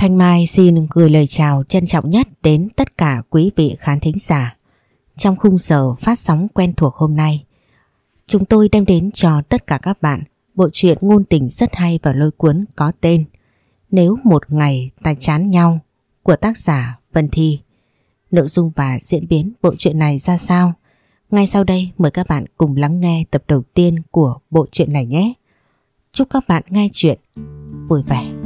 Thanh Mai xin gửi lời chào trân trọng nhất đến tất cả quý vị khán thính giả. Trong khung giờ phát sóng quen thuộc hôm nay, chúng tôi đem đến cho tất cả các bạn bộ truyện ngôn tình rất hay và lôi cuốn có tên Nếu một ngày ta chán nhau của tác giả Vân Thi. Nội dung và diễn biến bộ truyện này ra sao? Ngay sau đây mời các bạn cùng lắng nghe tập đầu tiên của bộ truyện này nhé. Chúc các bạn nghe chuyện vui vẻ.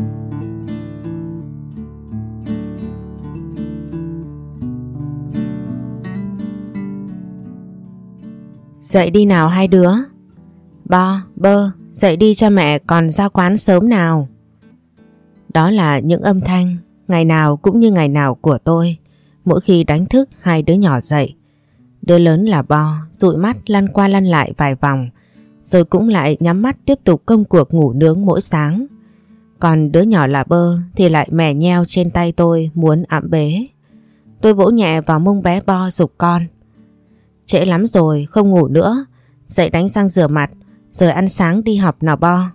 Dậy đi nào hai đứa. Bo, bơ, dậy đi cho mẹ còn ra quán sớm nào. Đó là những âm thanh ngày nào cũng như ngày nào của tôi. Mỗi khi đánh thức hai đứa nhỏ dậy. Đứa lớn là Bo, dụi mắt lăn qua lăn lại vài vòng. Rồi cũng lại nhắm mắt tiếp tục công cuộc ngủ nướng mỗi sáng. Còn đứa nhỏ là Bơ thì lại mẻ nheo trên tay tôi muốn ẵm bế. Tôi vỗ nhẹ vào mông bé Bo dục con. Trễ lắm rồi, không ngủ nữa. Dậy đánh răng rửa mặt, rồi ăn sáng đi học nào bo.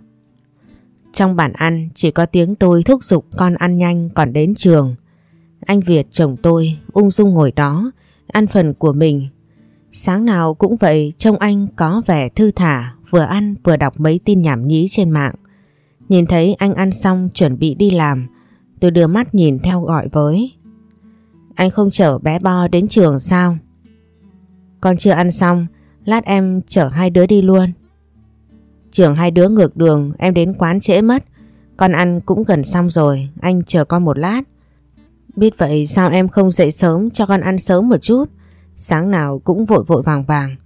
Trong bàn ăn chỉ có tiếng tôi thúc giục con ăn nhanh còn đến trường. Anh Việt chồng tôi ung dung ngồi đó, ăn phần của mình. Sáng nào cũng vậy trông anh có vẻ thư thả, vừa ăn vừa đọc mấy tin nhảm nhí trên mạng. Nhìn thấy anh ăn xong chuẩn bị đi làm, tôi đưa mắt nhìn theo gọi với. Anh không chở bé Bo đến trường sao? Con chưa ăn xong, lát em chở hai đứa đi luôn. Trường hai đứa ngược đường, em đến quán trễ mất. Con ăn cũng gần xong rồi, anh chờ con một lát. Biết vậy sao em không dậy sớm cho con ăn sớm một chút? Sáng nào cũng vội vội vàng vàng.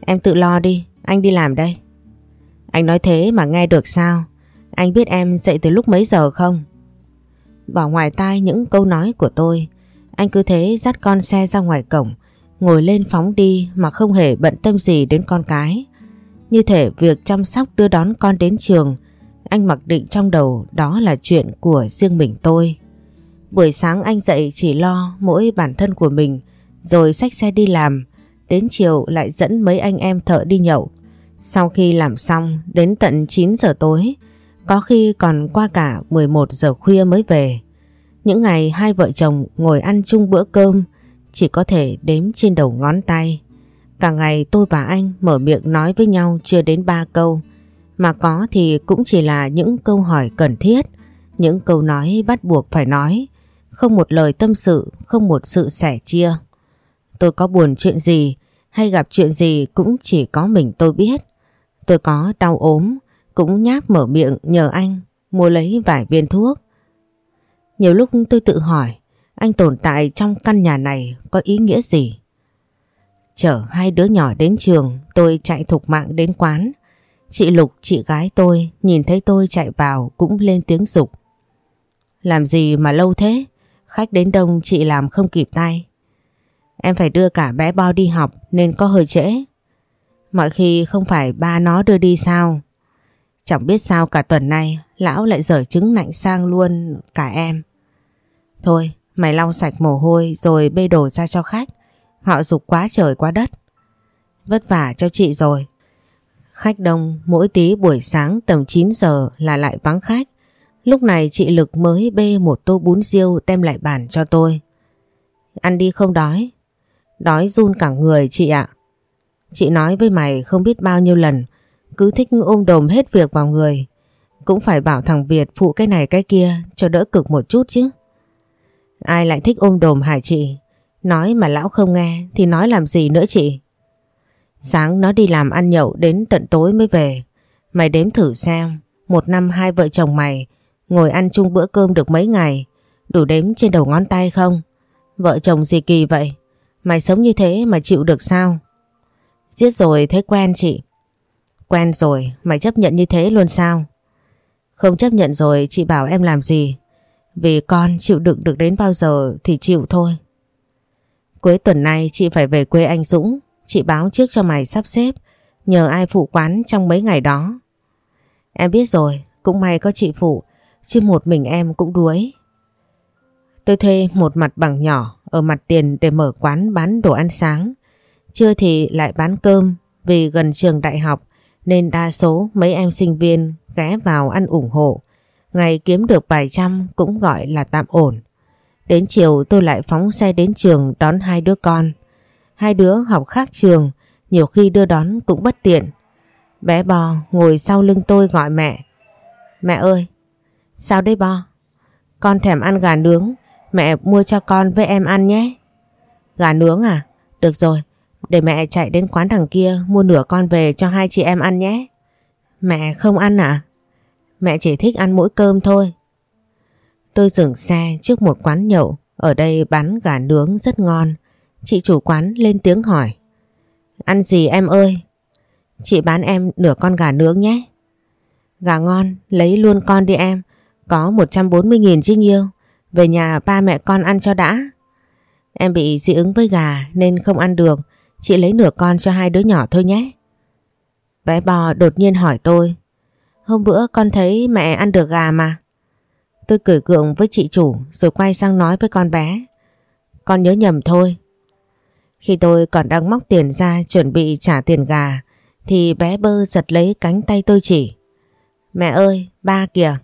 Em tự lo đi, anh đi làm đây. Anh nói thế mà nghe được sao? Anh biết em dậy từ lúc mấy giờ không? Bỏ ngoài tai những câu nói của tôi, anh cứ thế dắt con xe ra ngoài cổng, ngồi lên phóng đi mà không hề bận tâm gì đến con cái. Như thể việc chăm sóc đưa đón con đến trường, anh mặc định trong đầu đó là chuyện của riêng mình tôi. Buổi sáng anh dậy chỉ lo mỗi bản thân của mình, rồi xách xe đi làm, đến chiều lại dẫn mấy anh em thợ đi nhậu. Sau khi làm xong đến tận 9 giờ tối, có khi còn qua cả 11 giờ khuya mới về. Những ngày hai vợ chồng ngồi ăn chung bữa cơm chỉ có thể đếm trên đầu ngón tay. Cả ngày tôi và anh mở miệng nói với nhau chưa đến ba câu, mà có thì cũng chỉ là những câu hỏi cần thiết, những câu nói bắt buộc phải nói, không một lời tâm sự, không một sự sẻ chia. Tôi có buồn chuyện gì hay gặp chuyện gì cũng chỉ có mình tôi biết. Tôi có đau ốm, cũng nháp mở miệng nhờ anh mua lấy vài viên thuốc. Nhiều lúc tôi tự hỏi, anh tồn tại trong căn nhà này có ý nghĩa gì? Chở hai đứa nhỏ đến trường, tôi chạy thục mạng đến quán. Chị Lục, chị gái tôi, nhìn thấy tôi chạy vào cũng lên tiếng dục. Làm gì mà lâu thế? Khách đến đông chị làm không kịp tay. Em phải đưa cả bé Bo đi học nên có hơi trễ. Mọi khi không phải ba nó đưa đi sao? Chẳng biết sao cả tuần nay lão lại dở trứng nạnh sang luôn cả em. Thôi, mày lau sạch mồ hôi rồi bê đồ ra cho khách. Họ dục quá trời quá đất. Vất vả cho chị rồi. Khách đông, mỗi tí buổi sáng tầm 9 giờ là lại vắng khách. Lúc này chị Lực mới bê một tô bún riêu đem lại bàn cho tôi. Ăn đi không đói. Đói run cả người chị ạ. Chị nói với mày không biết bao nhiêu lần, cứ thích ôm đồm hết việc vào người. Cũng phải bảo thằng Việt phụ cái này cái kia cho đỡ cực một chút chứ. Ai lại thích ôm đồm hả chị? Nói mà lão không nghe thì nói làm gì nữa chị? Sáng nó đi làm ăn nhậu đến tận tối mới về. Mày đếm thử xem, một năm hai vợ chồng mày ngồi ăn chung bữa cơm được mấy ngày, đủ đếm trên đầu ngón tay không? Vợ chồng gì kỳ vậy? Mày sống như thế mà chịu được sao? Giết rồi thấy quen chị. Quen rồi, mày chấp nhận như thế luôn sao? Không chấp nhận rồi chị bảo em làm gì? Vì con chịu đựng được đến bao giờ thì chịu thôi. Cuối tuần này chị phải về quê anh Dũng. Chị báo trước cho mày sắp xếp. Nhờ ai phụ quán trong mấy ngày đó. Em biết rồi, cũng may có chị phụ. Chứ một mình em cũng đuối. Tôi thuê một mặt bằng nhỏ ở mặt tiền để mở quán bán đồ ăn sáng. Trưa thì lại bán cơm vì gần trường đại học nên đa số mấy em sinh viên ghé vào ăn ủng hộ. Ngày kiếm được vài trăm cũng gọi là tạm ổn. Đến chiều tôi lại phóng xe đến trường đón hai đứa con. Hai đứa học khác trường, nhiều khi đưa đón cũng bất tiện. Bé bò ngồi sau lưng tôi gọi mẹ. Mẹ ơi, sao đấy bò? Con thèm ăn gà nướng, mẹ mua cho con với em ăn nhé. Gà nướng à? Được rồi, để mẹ chạy đến quán thằng kia mua nửa con về cho hai chị em ăn nhé. Mẹ không ăn à? Mẹ chỉ thích ăn mỗi cơm thôi. Tôi dừng xe trước một quán nhậu, ở đây bán gà nướng rất ngon. Chị chủ quán lên tiếng hỏi. Ăn gì em ơi? Chị bán em nửa con gà nướng nhé. Gà ngon, lấy luôn con đi em. Có 140.000 chứ nhiêu. Về nhà ba mẹ con ăn cho đã. Em bị dị ứng với gà nên không ăn được. Chị lấy nửa con cho hai đứa nhỏ thôi nhé. Bé bò đột nhiên hỏi tôi. Hôm bữa con thấy mẹ ăn được gà mà. Tôi cười cượng với chị chủ rồi quay sang nói với con bé. Con nhớ nhầm thôi. Khi tôi còn đang móc tiền ra chuẩn bị trả tiền gà thì bé bơ giật lấy cánh tay tôi chỉ. Mẹ ơi, ba kìa.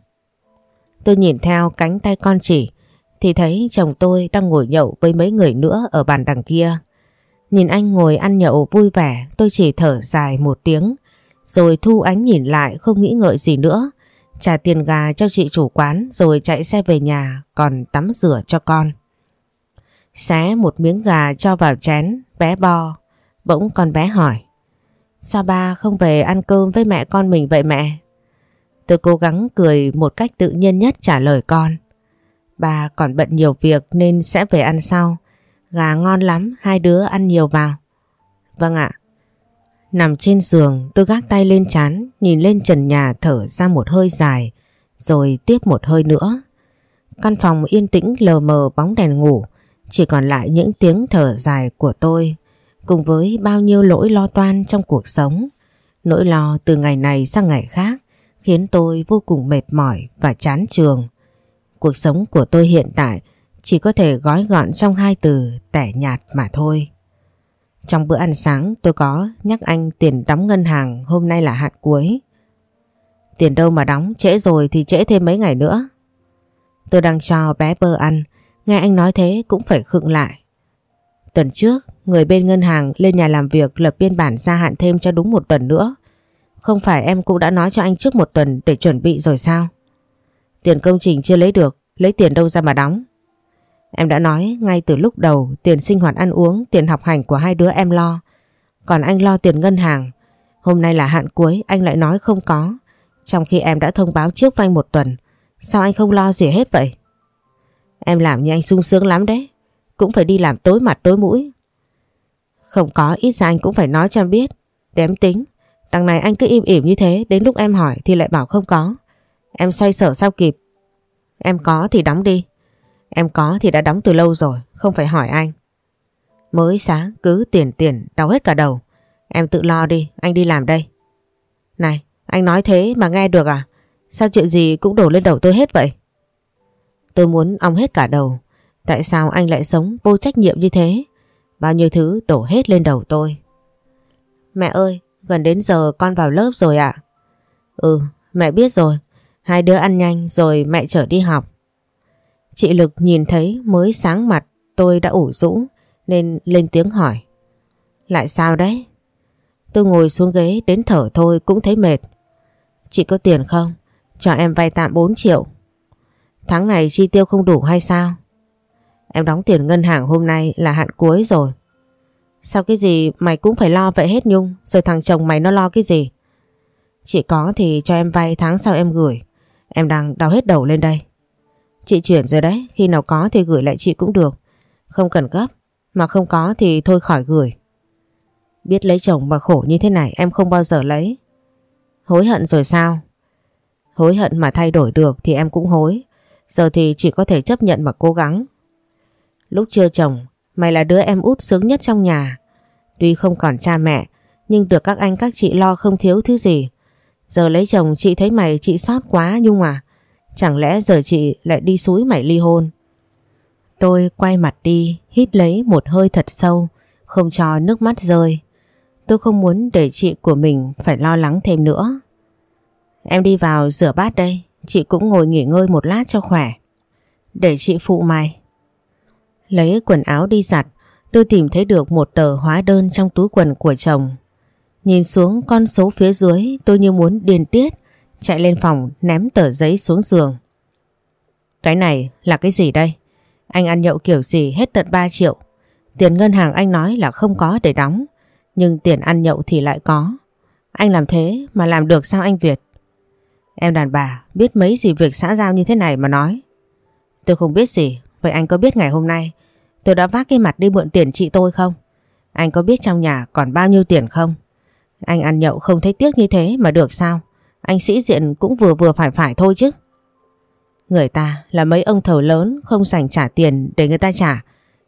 Tôi nhìn theo cánh tay con chỉ thì thấy chồng tôi đang ngồi nhậu với mấy người nữa ở bàn đằng kia. Nhìn anh ngồi ăn nhậu vui vẻ tôi chỉ thở dài một tiếng rồi thu ánh nhìn lại không nghĩ ngợi gì nữa. Trả tiền gà cho chị chủ quán rồi chạy xe về nhà còn tắm rửa cho con. Xé một miếng gà cho vào chén, bé bo. Bỗng con bé hỏi. Sao ba không về ăn cơm với mẹ con mình vậy mẹ? Tôi cố gắng cười một cách tự nhiên nhất trả lời con. Bà còn bận nhiều việc nên sẽ về ăn sau. Gà ngon lắm, hai đứa ăn nhiều vào. Vâng ạ. Nằm trên giường tôi gác tay lên chán, nhìn lên trần nhà thở ra một hơi dài, rồi tiếp một hơi nữa. Căn phòng yên tĩnh lờ mờ bóng đèn ngủ, chỉ còn lại những tiếng thở dài của tôi, cùng với bao nhiêu lỗi lo toan trong cuộc sống. Nỗi lo từ ngày này sang ngày khác khiến tôi vô cùng mệt mỏi và chán trường. Cuộc sống của tôi hiện tại chỉ có thể gói gọn trong hai từ tẻ nhạt mà thôi. Trong bữa ăn sáng tôi có nhắc anh tiền đóng ngân hàng hôm nay là hạn cuối. Tiền đâu mà đóng, trễ rồi thì trễ thêm mấy ngày nữa. Tôi đang cho bé bơ ăn, nghe anh nói thế cũng phải khựng lại. Tuần trước, người bên ngân hàng lên nhà làm việc lập biên bản gia hạn thêm cho đúng một tuần nữa. Không phải em cũng đã nói cho anh trước một tuần để chuẩn bị rồi sao? Tiền công trình chưa lấy được, lấy tiền đâu ra mà đóng? Em đã nói ngay từ lúc đầu tiền sinh hoạt ăn uống, tiền học hành của hai đứa em lo. Còn anh lo tiền ngân hàng. Hôm nay là hạn cuối anh lại nói không có. Trong khi em đã thông báo trước vay một tuần. Sao anh không lo gì hết vậy? Em làm như anh sung sướng lắm đấy. Cũng phải đi làm tối mặt tối mũi. Không có ít ra anh cũng phải nói cho em biết. Để em tính. Đằng này anh cứ im ỉm như thế. Đến lúc em hỏi thì lại bảo không có. Em xoay sở sao kịp. Em có thì đóng đi. Em có thì đã đóng từ lâu rồi, không phải hỏi anh. Mới sáng cứ tiền tiền đau hết cả đầu. Em tự lo đi, anh đi làm đây. Này, anh nói thế mà nghe được à? Sao chuyện gì cũng đổ lên đầu tôi hết vậy? Tôi muốn ong hết cả đầu. Tại sao anh lại sống vô trách nhiệm như thế? Bao nhiêu thứ đổ hết lên đầu tôi. Mẹ ơi, gần đến giờ con vào lớp rồi ạ. Ừ, mẹ biết rồi. Hai đứa ăn nhanh rồi mẹ trở đi học. Chị Lực nhìn thấy mới sáng mặt tôi đã ủ rũ, nên lên tiếng hỏi. Lại sao đấy? Tôi ngồi xuống ghế đến thở thôi cũng thấy mệt. Chị có tiền không? Cho em vay tạm 4 triệu. Tháng này chi tiêu không đủ hay sao? Em đóng tiền ngân hàng hôm nay là hạn cuối rồi. Sao cái gì mày cũng phải lo vậy hết Nhung Rồi thằng chồng mày nó lo cái gì Chị có thì cho em vay tháng sau em gửi Em đang đau hết đầu lên đây Chị chuyển rồi đấy, khi nào có thì gửi lại chị cũng được. Không cần gấp, mà không có thì thôi khỏi gửi. Biết lấy chồng mà khổ như thế này em không bao giờ lấy. Hối hận rồi sao? Hối hận mà thay đổi được thì em cũng hối. Giờ thì chỉ có thể chấp nhận mà cố gắng. Lúc chưa chồng, mày là đứa em út sướng nhất trong nhà. Tuy không còn cha mẹ, nhưng được các anh các chị lo không thiếu thứ gì. Giờ lấy chồng chị thấy mày chị sót quá Nhung à. Chẳng lẽ giờ chị lại đi suối mày ly hôn? Tôi quay mặt đi, hít lấy một hơi thật sâu, không cho nước mắt rơi. Tôi không muốn để chị của mình phải lo lắng thêm nữa. Em đi vào rửa bát đây, chị cũng ngồi nghỉ ngơi một lát cho khỏe. Để chị phụ mày. Lấy quần áo đi giặt, tôi tìm thấy được một tờ hóa đơn trong túi quần của chồng. Nhìn xuống con số phía dưới tôi như muốn điên tiết, chạy lên phòng ném tờ giấy xuống giường. Cái này là cái gì đây? Anh ăn nhậu kiểu gì hết tận 3 triệu. Tiền ngân hàng anh nói là không có để đóng, nhưng tiền ăn nhậu thì lại có. Anh làm thế mà làm được sao anh Việt? Em đàn bà biết mấy gì việc xã giao như thế này mà nói. Tôi không biết gì, vậy anh có biết ngày hôm nay tôi đã vác cái mặt đi mượn tiền chị tôi không? Anh có biết trong nhà còn bao nhiêu tiền không? Anh ăn nhậu không thấy tiếc như thế mà được sao? Anh sĩ diện cũng vừa vừa phải phải thôi chứ. Người ta là mấy ông thầu lớn không sành trả tiền để người ta trả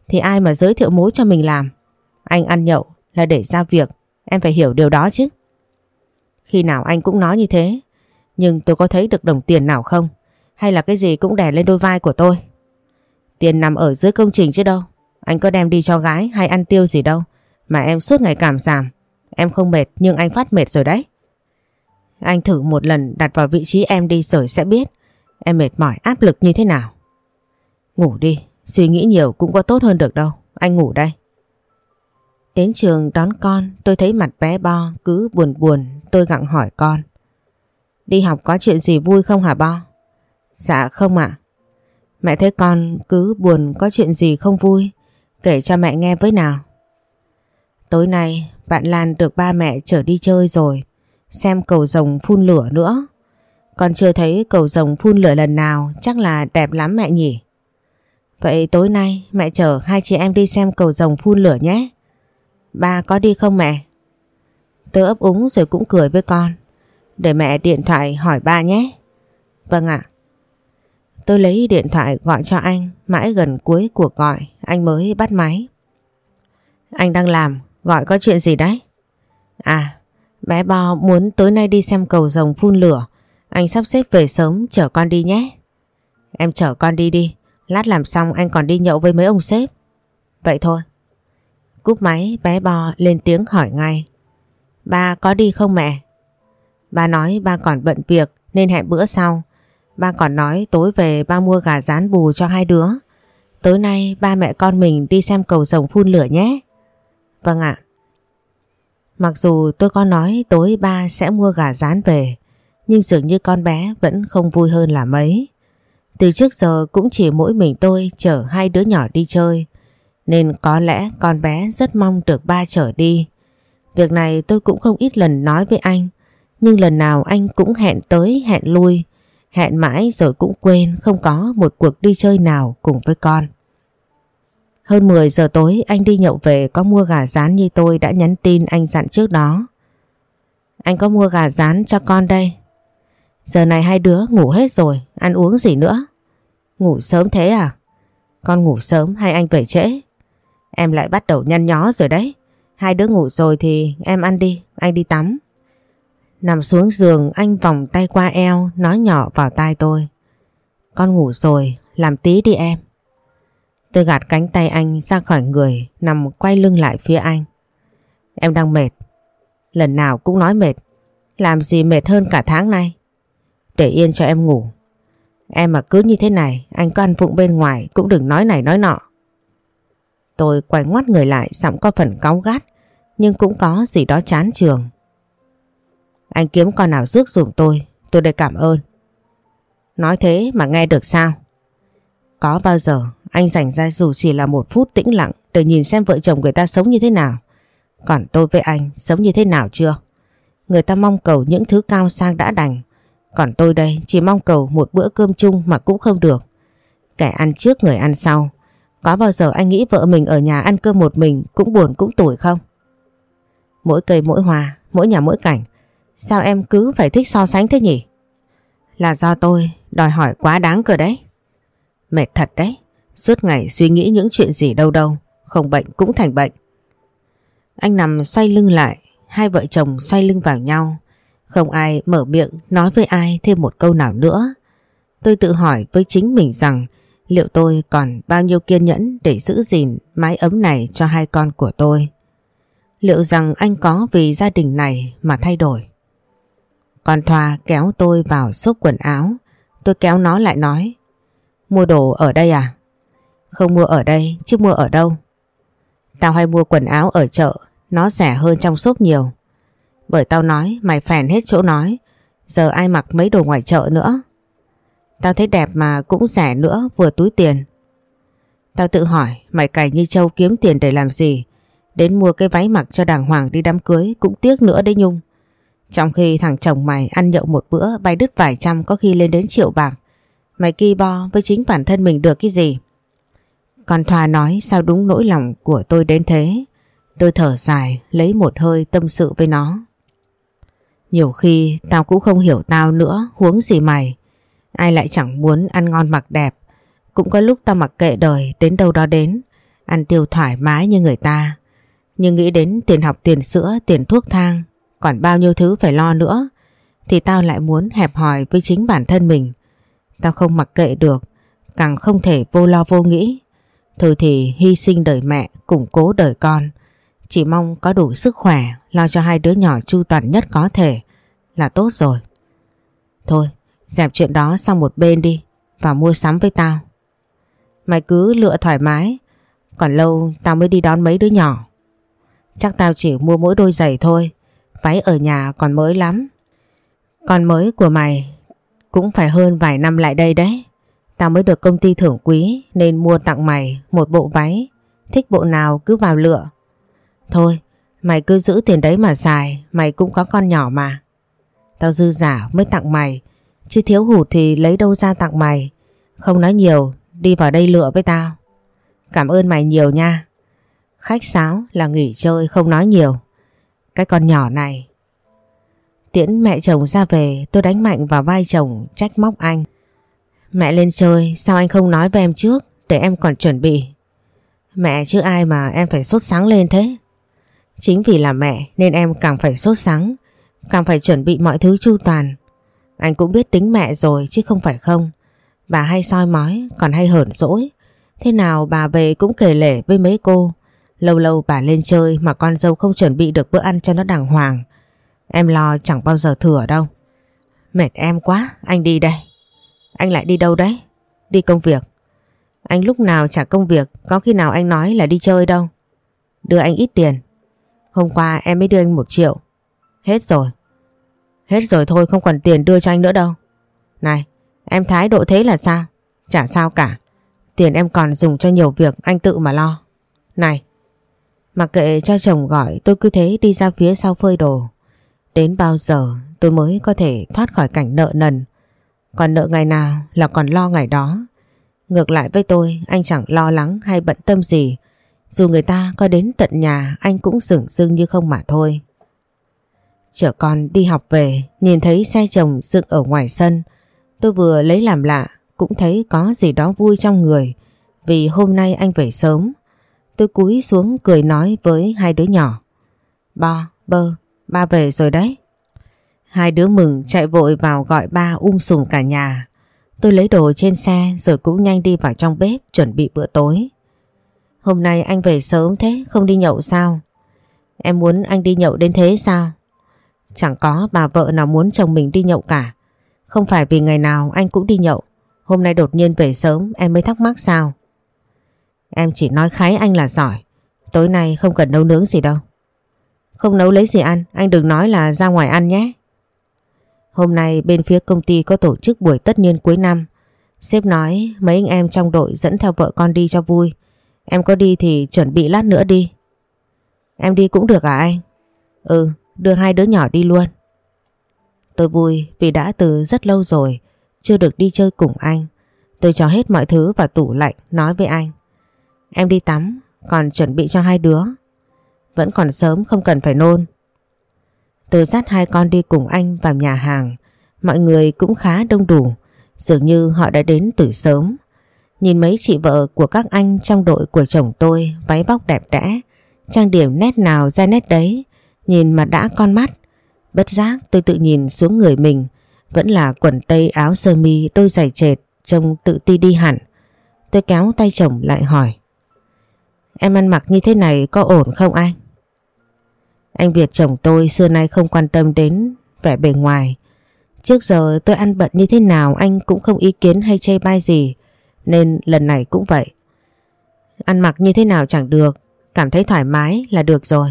thì ai mà giới thiệu mối cho mình làm. Anh ăn nhậu là để ra việc, em phải hiểu điều đó chứ. Khi nào anh cũng nói như thế, nhưng tôi có thấy được đồng tiền nào không? Hay là cái gì cũng đè lên đôi vai của tôi? Tiền nằm ở dưới công trình chứ đâu. Anh có đem đi cho gái hay ăn tiêu gì đâu. Mà em suốt ngày cảm giảm. Em không mệt nhưng anh phát mệt rồi đấy. Anh thử một lần đặt vào vị trí em đi rồi sẽ biết. Em mệt mỏi áp lực như thế nào. Ngủ đi, suy nghĩ nhiều cũng có tốt hơn được đâu. Anh ngủ đây. Đến trường đón con tôi thấy mặt bé Bo cứ buồn buồn tôi gặng hỏi con. Đi học có chuyện gì vui không hả Bo? Dạ không ạ. Mẹ thấy con cứ buồn có chuyện gì không vui kể cho mẹ nghe với nào. Tối nay bạn Lan được ba mẹ chở đi chơi rồi xem cầu rồng phun lửa nữa. Con chưa thấy cầu rồng phun lửa lần nào chắc là đẹp lắm mẹ nhỉ. Vậy tối nay mẹ chở hai chị em đi xem cầu rồng phun lửa nhé. Ba có đi không mẹ? Tôi ấp úng rồi cũng cười với con. Để mẹ điện thoại hỏi ba nhé. Vâng ạ. Tôi lấy điện thoại gọi cho anh, mãi gần cuối cuộc gọi, anh mới bắt máy. Anh đang làm, gọi có chuyện gì đấy? À, bé Bo muốn tối nay đi xem cầu rồng phun lửa, anh sắp xếp về sớm chở con đi nhé. Em chở con đi đi, lát làm xong anh còn đi nhậu với mấy ông sếp. Vậy thôi. Cúp máy bé Bo lên tiếng hỏi ngay. Ba có đi không mẹ? Ba nói ba còn bận việc nên hẹn bữa sau. Ba còn nói tối về ba mua gà rán bù cho hai đứa. Tối nay ba mẹ con mình đi xem cầu rồng phun lửa nhé. Vâng ạ. Mặc dù tôi có nói tối ba sẽ mua gà rán về, nhưng dường như con bé vẫn không vui hơn là mấy. Từ trước giờ cũng chỉ mỗi mình tôi chở hai đứa nhỏ đi chơi, nên có lẽ con bé rất mong được ba chở đi. Việc này tôi cũng không ít lần nói với anh, nhưng lần nào anh cũng hẹn tới hẹn lui, hẹn mãi rồi cũng quên không có một cuộc đi chơi nào cùng với con. Hơn 10 giờ tối anh đi nhậu về có mua gà rán như tôi đã nhắn tin anh dặn trước đó. Anh có mua gà rán cho con đây. Giờ này hai đứa ngủ hết rồi, ăn uống gì nữa? Ngủ sớm thế à? Con ngủ sớm hay anh về trễ? Em lại bắt đầu nhăn nhó rồi đấy. Hai đứa ngủ rồi thì em ăn đi, anh đi tắm. Nằm xuống giường anh vòng tay qua eo nói nhỏ vào tai tôi. Con ngủ rồi, làm tí đi em. Tôi gạt cánh tay anh ra khỏi người nằm quay lưng lại phía anh. Em đang mệt. Lần nào cũng nói mệt. Làm gì mệt hơn cả tháng nay. Để yên cho em ngủ. Em mà cứ như thế này anh có ăn phụng bên ngoài cũng đừng nói này nói nọ. Tôi quay ngoắt người lại giọng có phần cáu gắt nhưng cũng có gì đó chán trường. Anh kiếm con nào rước dùm tôi, tôi đây cảm ơn. Nói thế mà nghe được sao? Có bao giờ anh dành ra dù chỉ là một phút tĩnh lặng để nhìn xem vợ chồng người ta sống như thế nào? Còn tôi với anh sống như thế nào chưa? Người ta mong cầu những thứ cao sang đã đành. Còn tôi đây chỉ mong cầu một bữa cơm chung mà cũng không được. Kẻ ăn trước người ăn sau. Có bao giờ anh nghĩ vợ mình ở nhà ăn cơm một mình cũng buồn cũng tủi không? Mỗi cây mỗi hoa, mỗi nhà mỗi cảnh. Sao em cứ phải thích so sánh thế nhỉ? Là do tôi đòi hỏi quá đáng cơ đấy. Mệt thật đấy. Suốt ngày suy nghĩ những chuyện gì đâu đâu. Không bệnh cũng thành bệnh. Anh nằm xoay lưng lại. Hai vợ chồng xoay lưng vào nhau. Không ai mở miệng nói với ai thêm một câu nào nữa. Tôi tự hỏi với chính mình rằng liệu tôi còn bao nhiêu kiên nhẫn để giữ gìn mái ấm này cho hai con của tôi. Liệu rằng anh có vì gia đình này mà thay đổi? Con Thoa kéo tôi vào xốp quần áo, Tôi kéo nó lại nói. Mua đồ ở đây à? Không mua ở đây, chứ mua ở đâu? Tao hay mua quần áo ở chợ, nó rẻ hơn trong shop nhiều. Bởi tao nói mày phèn hết chỗ nói, giờ ai mặc mấy đồ ngoài chợ nữa. Tao thấy đẹp mà cũng rẻ nữa, vừa túi tiền. Tao tự hỏi mày cày như châu kiếm tiền để làm gì? Đến mua cái váy mặc cho đàng hoàng đi đám cưới cũng tiếc nữa đấy Nhung. Trong khi thằng chồng mày ăn nhậu một bữa bay đứt vài trăm có khi lên đến triệu bạc. Mày kỳ bo với chính bản thân mình được cái gì? Còn Thoa nói sao đúng nỗi lòng của tôi đến thế. Tôi thở dài lấy một hơi tâm sự với nó. Nhiều khi tao cũng không hiểu tao nữa huống gì mày. Ai lại chẳng muốn ăn ngon mặc đẹp. Cũng có lúc tao mặc kệ đời đến đâu đó đến. Ăn tiêu thoải mái như người ta. Nhưng nghĩ đến tiền học tiền sữa, tiền thuốc thang, còn bao nhiêu thứ phải lo nữa, thì tao lại muốn hẹp hòi với chính bản thân mình. Tao không mặc kệ được, càng không thể vô lo vô nghĩ. Thôi thì hy sinh đời mẹ, củng cố đời con. Chỉ mong có đủ sức khỏe, lo cho hai đứa nhỏ chu toàn nhất có thể là tốt rồi. Thôi, dẹp chuyện đó sang một bên đi, và mua sắm với tao. Mày cứ lựa thoải mái, còn lâu tao mới đi đón mấy đứa nhỏ. Chắc tao chỉ mua mỗi đôi giày thôi Váy ở nhà còn mới lắm Còn mới của mày Cũng phải hơn vài năm lại đây đấy Tao mới được công ty thưởng quý, Nên mua tặng mày một bộ váy Thích bộ nào cứ vào lựa Thôi, Mày cứ giữ tiền đấy mà xài, Mày cũng có con nhỏ mà Tao dư giả mới tặng mày, Chứ thiếu hụt thì lấy đâu ra tặng mày Không nói nhiều, Đi vào đây lựa với tao Cảm ơn mày nhiều nha Khách sáo là nghỉ chơi, không nói nhiều. Cái con nhỏ này. Tiễn mẹ chồng ra về, tôi đánh mạnh vào vai chồng, trách móc anh. Mẹ lên chơi sao anh không nói với em trước để em còn chuẩn bị. Mẹ chứ ai mà em phải sốt sáng lên thế. Chính vì là mẹ nên em càng phải sốt sáng, càng phải chuẩn bị mọi thứ chu toàn. Anh cũng biết tính mẹ rồi chứ không phải không. Bà hay soi mói còn hay hởn dỗi. Thế nào bà về cũng kể lể với mấy cô. Lâu lâu bà lên chơi mà con dâu không chuẩn bị được bữa ăn cho nó đàng hoàng. Em lo chẳng bao giờ thừa đâu. Mệt em quá, anh đi đây. Anh lại đi đâu đấy? Đi công việc. Anh lúc nào trả công việc, có khi nào anh nói là đi chơi đâu. Đưa anh ít tiền. Hôm qua em mới đưa anh một triệu. Hết rồi. Hết rồi thôi không còn tiền đưa cho anh nữa đâu. Này, em thái độ thế là sao? Chả sao cả. Tiền em còn dùng cho nhiều việc anh tự mà lo. Này, Mặc kệ cho chồng gọi tôi cứ thế đi ra phía sau phơi đồ. Đến bao giờ tôi mới có thể thoát khỏi cảnh nợ nần. Còn nợ ngày nào là còn lo ngày đó. Ngược lại với tôi anh chẳng lo lắng hay bận tâm gì. Dù người ta có đến tận nhà anh cũng sửng sưng như không mà thôi. Chở con đi học về nhìn thấy xe chồng dựng ở ngoài sân. Tôi vừa lấy làm lạ cũng thấy có gì đó vui trong người vì hôm nay anh về sớm. Tôi cúi xuống cười nói với hai đứa nhỏ. Bo, bơ, ba về rồi đấy. Hai đứa mừng chạy vội vào gọi ba um sùm cả nhà. Tôi lấy đồ trên xe rồi cũng nhanh đi vào trong bếp chuẩn bị bữa tối. Hôm nay anh về sớm thế không đi nhậu sao? Em muốn anh đi nhậu đến thế sao? Chẳng có bà vợ nào muốn chồng mình đi nhậu cả. Không phải vì ngày nào anh cũng đi nhậu. Hôm nay đột nhiên về sớm em mới thắc mắc sao? Em chỉ nói khái anh là giỏi. Tối nay không cần nấu nướng gì đâu. Không nấu lấy gì ăn, anh đừng nói là ra ngoài ăn nhé. Hôm nay bên phía công ty có tổ chức buổi tất niên cuối năm. Sếp nói mấy anh em trong đội dẫn theo vợ con đi cho vui. Em có đi thì chuẩn bị lát nữa đi. Em đi cũng được à anh? Ừ, đưa hai đứa nhỏ đi luôn. Tôi vui vì đã từ rất lâu rồi chưa được đi chơi cùng anh. Tôi cho hết mọi thứ vào tủ lạnh nói với anh. Em đi tắm, còn chuẩn bị cho hai đứa. Vẫn còn sớm không cần phải nôn. Tôi dắt hai con đi cùng anh vào nhà hàng. Mọi người cũng khá đông đủ, dường như họ đã đến từ sớm. Nhìn mấy chị vợ của các anh trong đội của chồng tôi váy vóc đẹp đẽ, trang điểm nét nào ra nét đấy, nhìn mà đã con mắt. Bất giác tôi tự nhìn xuống người mình, vẫn là quần tây áo sơ mi đôi giày trệt trông tự ti đi hẳn. Tôi kéo tay chồng lại hỏi. Em ăn mặc như thế này có ổn không anh? Anh Việt chồng tôi xưa nay không quan tâm đến vẻ bề ngoài. Trước giờ tôi ăn bận như thế nào anh cũng không ý kiến hay chê bai gì. Nên lần này cũng vậy. Ăn mặc như thế nào chẳng được. Cảm thấy thoải mái là được rồi.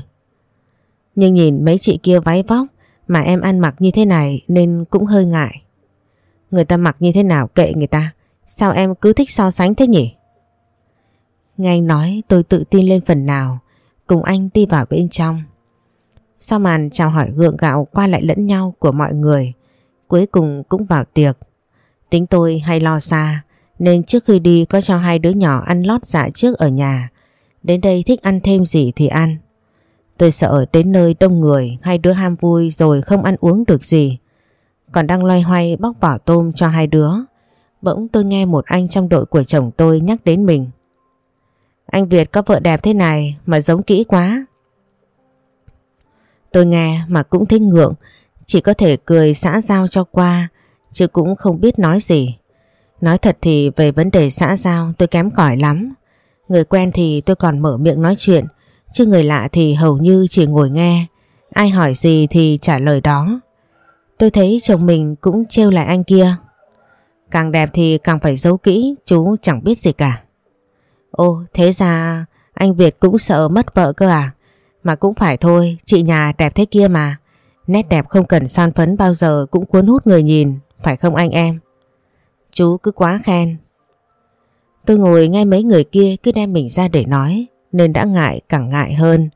Nhưng nhìn mấy chị kia váy vóc mà em ăn mặc như thế này nên cũng hơi ngại. Người ta mặc như thế nào kệ người ta. Sao em cứ thích so sánh thế nhỉ? Nghe anh nói tôi tự tin lên phần nào. Cùng anh đi vào bên trong. Sau màn chào hỏi gượng gạo qua lại lẫn nhau của mọi người. Cuối cùng cũng vào tiệc. Tính tôi hay lo xa. Nên trước khi đi có cho hai đứa nhỏ ăn lót dạ trước ở nhà. Đến đây thích ăn thêm gì thì ăn. Tôi sợ đến nơi đông người, hai đứa ham vui rồi không ăn uống được gì. Còn đang loay hoay bóc vỏ tôm cho hai đứa. Bỗng tôi nghe một anh trong đội của chồng tôi nhắc đến mình. Anh Việt có vợ đẹp thế này mà giống kỹ quá. Tôi nghe mà cũng thấy ngượng, chỉ có thể cười xã giao cho qua, chứ cũng không biết nói gì. Nói thật thì về vấn đề xã giao tôi kém cỏi lắm. Người quen thì tôi còn mở miệng nói chuyện, chứ người lạ thì hầu như chỉ ngồi nghe. Ai hỏi gì thì trả lời đó. Tôi thấy chồng mình cũng trêu lại anh kia. Càng đẹp thì càng phải giấu kỹ, chú chẳng biết gì cả. Ô, thế ra anh Việt cũng sợ mất vợ cơ à? Mà cũng phải thôi, chị nhà đẹp thế kia mà. Nét đẹp không cần son phấn bao giờ cũng cuốn hút người nhìn, phải không anh em? Chú cứ quá khen. Tôi ngồi ngay mấy người kia cứ đem mình ra để nói, nên đã ngại càng ngại hơn.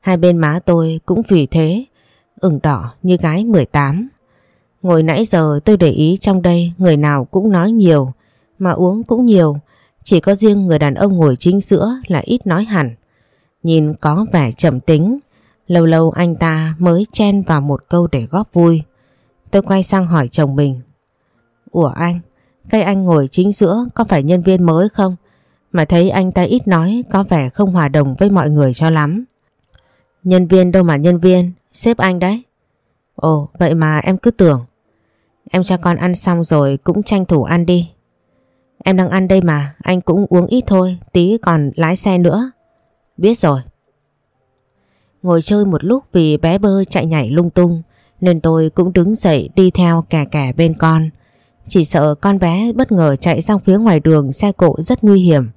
Hai bên má tôi cũng vì thế, ửng đỏ như gái 18. Ngồi nãy giờ tôi để ý trong đây người nào cũng nói nhiều, mà uống cũng nhiều. Chỉ có riêng người đàn ông ngồi chính giữa là ít nói hẳn. Nhìn có vẻ trầm tính, lâu lâu anh ta mới chen vào một câu để góp vui. Tôi quay sang hỏi chồng mình. Ủa anh, cây anh ngồi chính giữa có phải nhân viên mới không? Mà thấy anh ta ít nói có vẻ không hòa đồng với mọi người cho lắm. Nhân viên đâu mà nhân viên, sếp anh đấy. Ồ, vậy mà em cứ tưởng. Em cho con ăn xong rồi cũng tranh thủ ăn đi. Em đang ăn đây mà, anh cũng uống ít thôi, tí còn lái xe nữa. Biết rồi. Ngồi chơi một lúc vì bé bơ chạy nhảy lung tung, nên tôi cũng đứng dậy đi theo kè kè bên con. Chỉ sợ con bé bất ngờ chạy sang phía ngoài đường xe cộ rất nguy hiểm.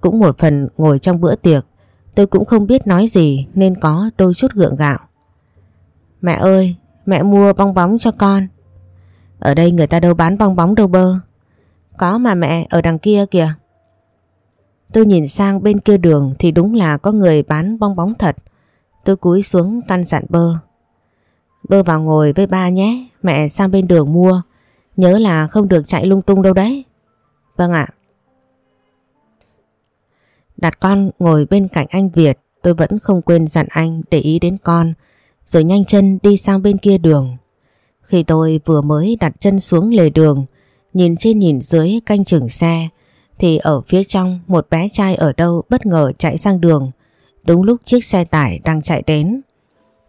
Cũng một phần ngồi trong bữa tiệc, tôi cũng không biết nói gì nên có đôi chút gượng gạo. Mẹ ơi, mẹ mua bong bóng cho con. Ở đây người ta đâu bán bong bóng đâu bơ. Có mà mẹ, ở đằng kia kìa. Tôi nhìn sang bên kia đường thì đúng là có người bán bong bóng thật. Tôi cúi xuống căn dặn bơ. Bơ vào ngồi với ba nhé, mẹ sang bên đường mua. Nhớ là không được chạy lung tung đâu đấy. Vâng ạ. Đặt con ngồi bên cạnh anh Việt, tôi vẫn không quên dặn anh để ý đến con, rồi nhanh chân đi sang bên kia đường. Khi tôi vừa mới đặt chân xuống lề đường, nhìn trên nhìn dưới canh chừng xe, thì ở phía trong một bé trai ở đâu bất ngờ chạy sang đường, đúng lúc chiếc xe tải đang chạy đến.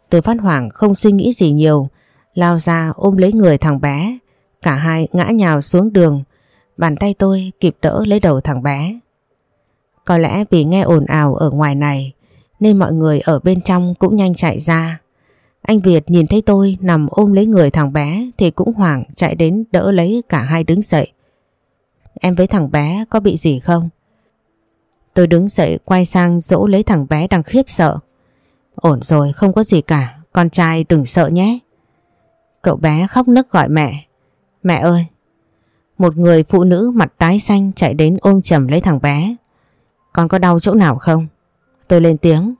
Tôi phát hoảng không suy nghĩ gì nhiều, lao ra ôm lấy người thằng bé, cả hai ngã nhào xuống đường, bàn tay tôi kịp đỡ lấy đầu thằng bé. Có lẽ vì nghe ồn ào ở ngoài này nên mọi người ở bên trong cũng nhanh chạy ra. Anh Việt nhìn thấy tôi nằm ôm lấy người thằng bé thì cũng hoảng chạy đến đỡ lấy cả hai đứng dậy. Em với thằng bé có bị gì không? Tôi đứng dậy quay sang dỗ lấy thằng bé đang khiếp sợ. Ổn rồi không có gì cả, con trai đừng sợ nhé. Cậu bé khóc nức gọi mẹ. Mẹ ơi! Một người phụ nữ mặt tái xanh chạy đến ôm chầm lấy thằng bé. Con có đau chỗ nào không? Tôi lên tiếng.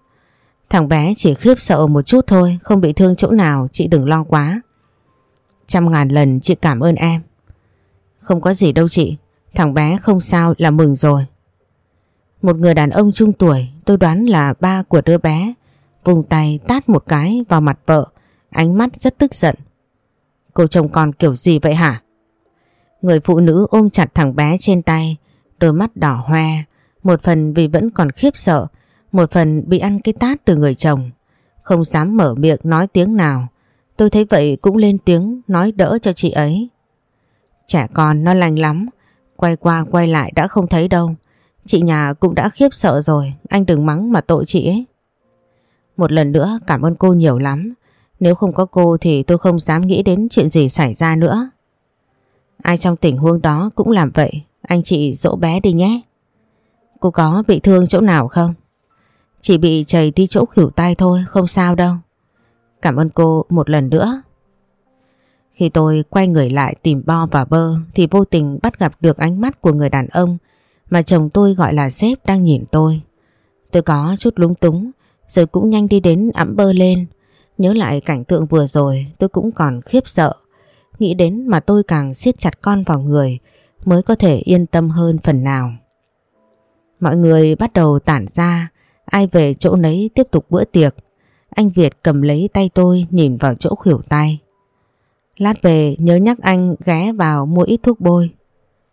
Thằng bé chỉ khiếp sợ một chút thôi, không bị thương chỗ nào, chị đừng lo quá. Trăm ngàn lần chị cảm ơn em. Không có gì đâu chị, thằng bé không sao là mừng rồi. Một người đàn ông trung tuổi, tôi đoán là ba của đứa bé, vùng tay tát một cái vào mặt vợ, ánh mắt rất tức giận. Cô chồng con kiểu gì vậy hả? Người phụ nữ ôm chặt thằng bé trên tay, đôi mắt đỏ hoe, một phần vì vẫn còn khiếp sợ, một phần bị ăn cái tát từ người chồng. Không dám mở miệng nói tiếng nào. Tôi thấy vậy cũng lên tiếng nói đỡ cho chị ấy. Trẻ con nó lành lắm. Quay qua quay lại đã không thấy đâu. Chị nhà cũng đã khiếp sợ rồi. Anh đừng mắng mà tội chị ấy. Một lần nữa cảm ơn cô nhiều lắm. Nếu không có cô thì tôi không dám nghĩ đến chuyện gì xảy ra nữa. Ai trong tình huống đó cũng làm vậy, anh chị dỗ bé đi nhé. Cô có bị thương chỗ nào không? Chỉ bị chảy tí chỗ khỉu tay thôi, không sao đâu. Cảm ơn cô một lần nữa. Khi tôi quay người lại tìm bo và bơ thì vô tình bắt gặp được ánh mắt của người đàn ông mà chồng tôi gọi là sếp đang nhìn tôi. Tôi có chút lúng túng rồi cũng nhanh đi đến ẵm bơ lên. Nhớ lại cảnh tượng vừa rồi tôi cũng còn khiếp sợ. Nghĩ đến mà tôi càng siết chặt con vào người mới có thể yên tâm hơn phần nào. Mọi người bắt đầu tản ra, ai về chỗ nấy tiếp tục bữa tiệc. Anh Việt cầm lấy tay tôi nhìn vào chỗ khỉu tay. Lát về nhớ nhắc anh ghé vào mua ít thuốc bôi.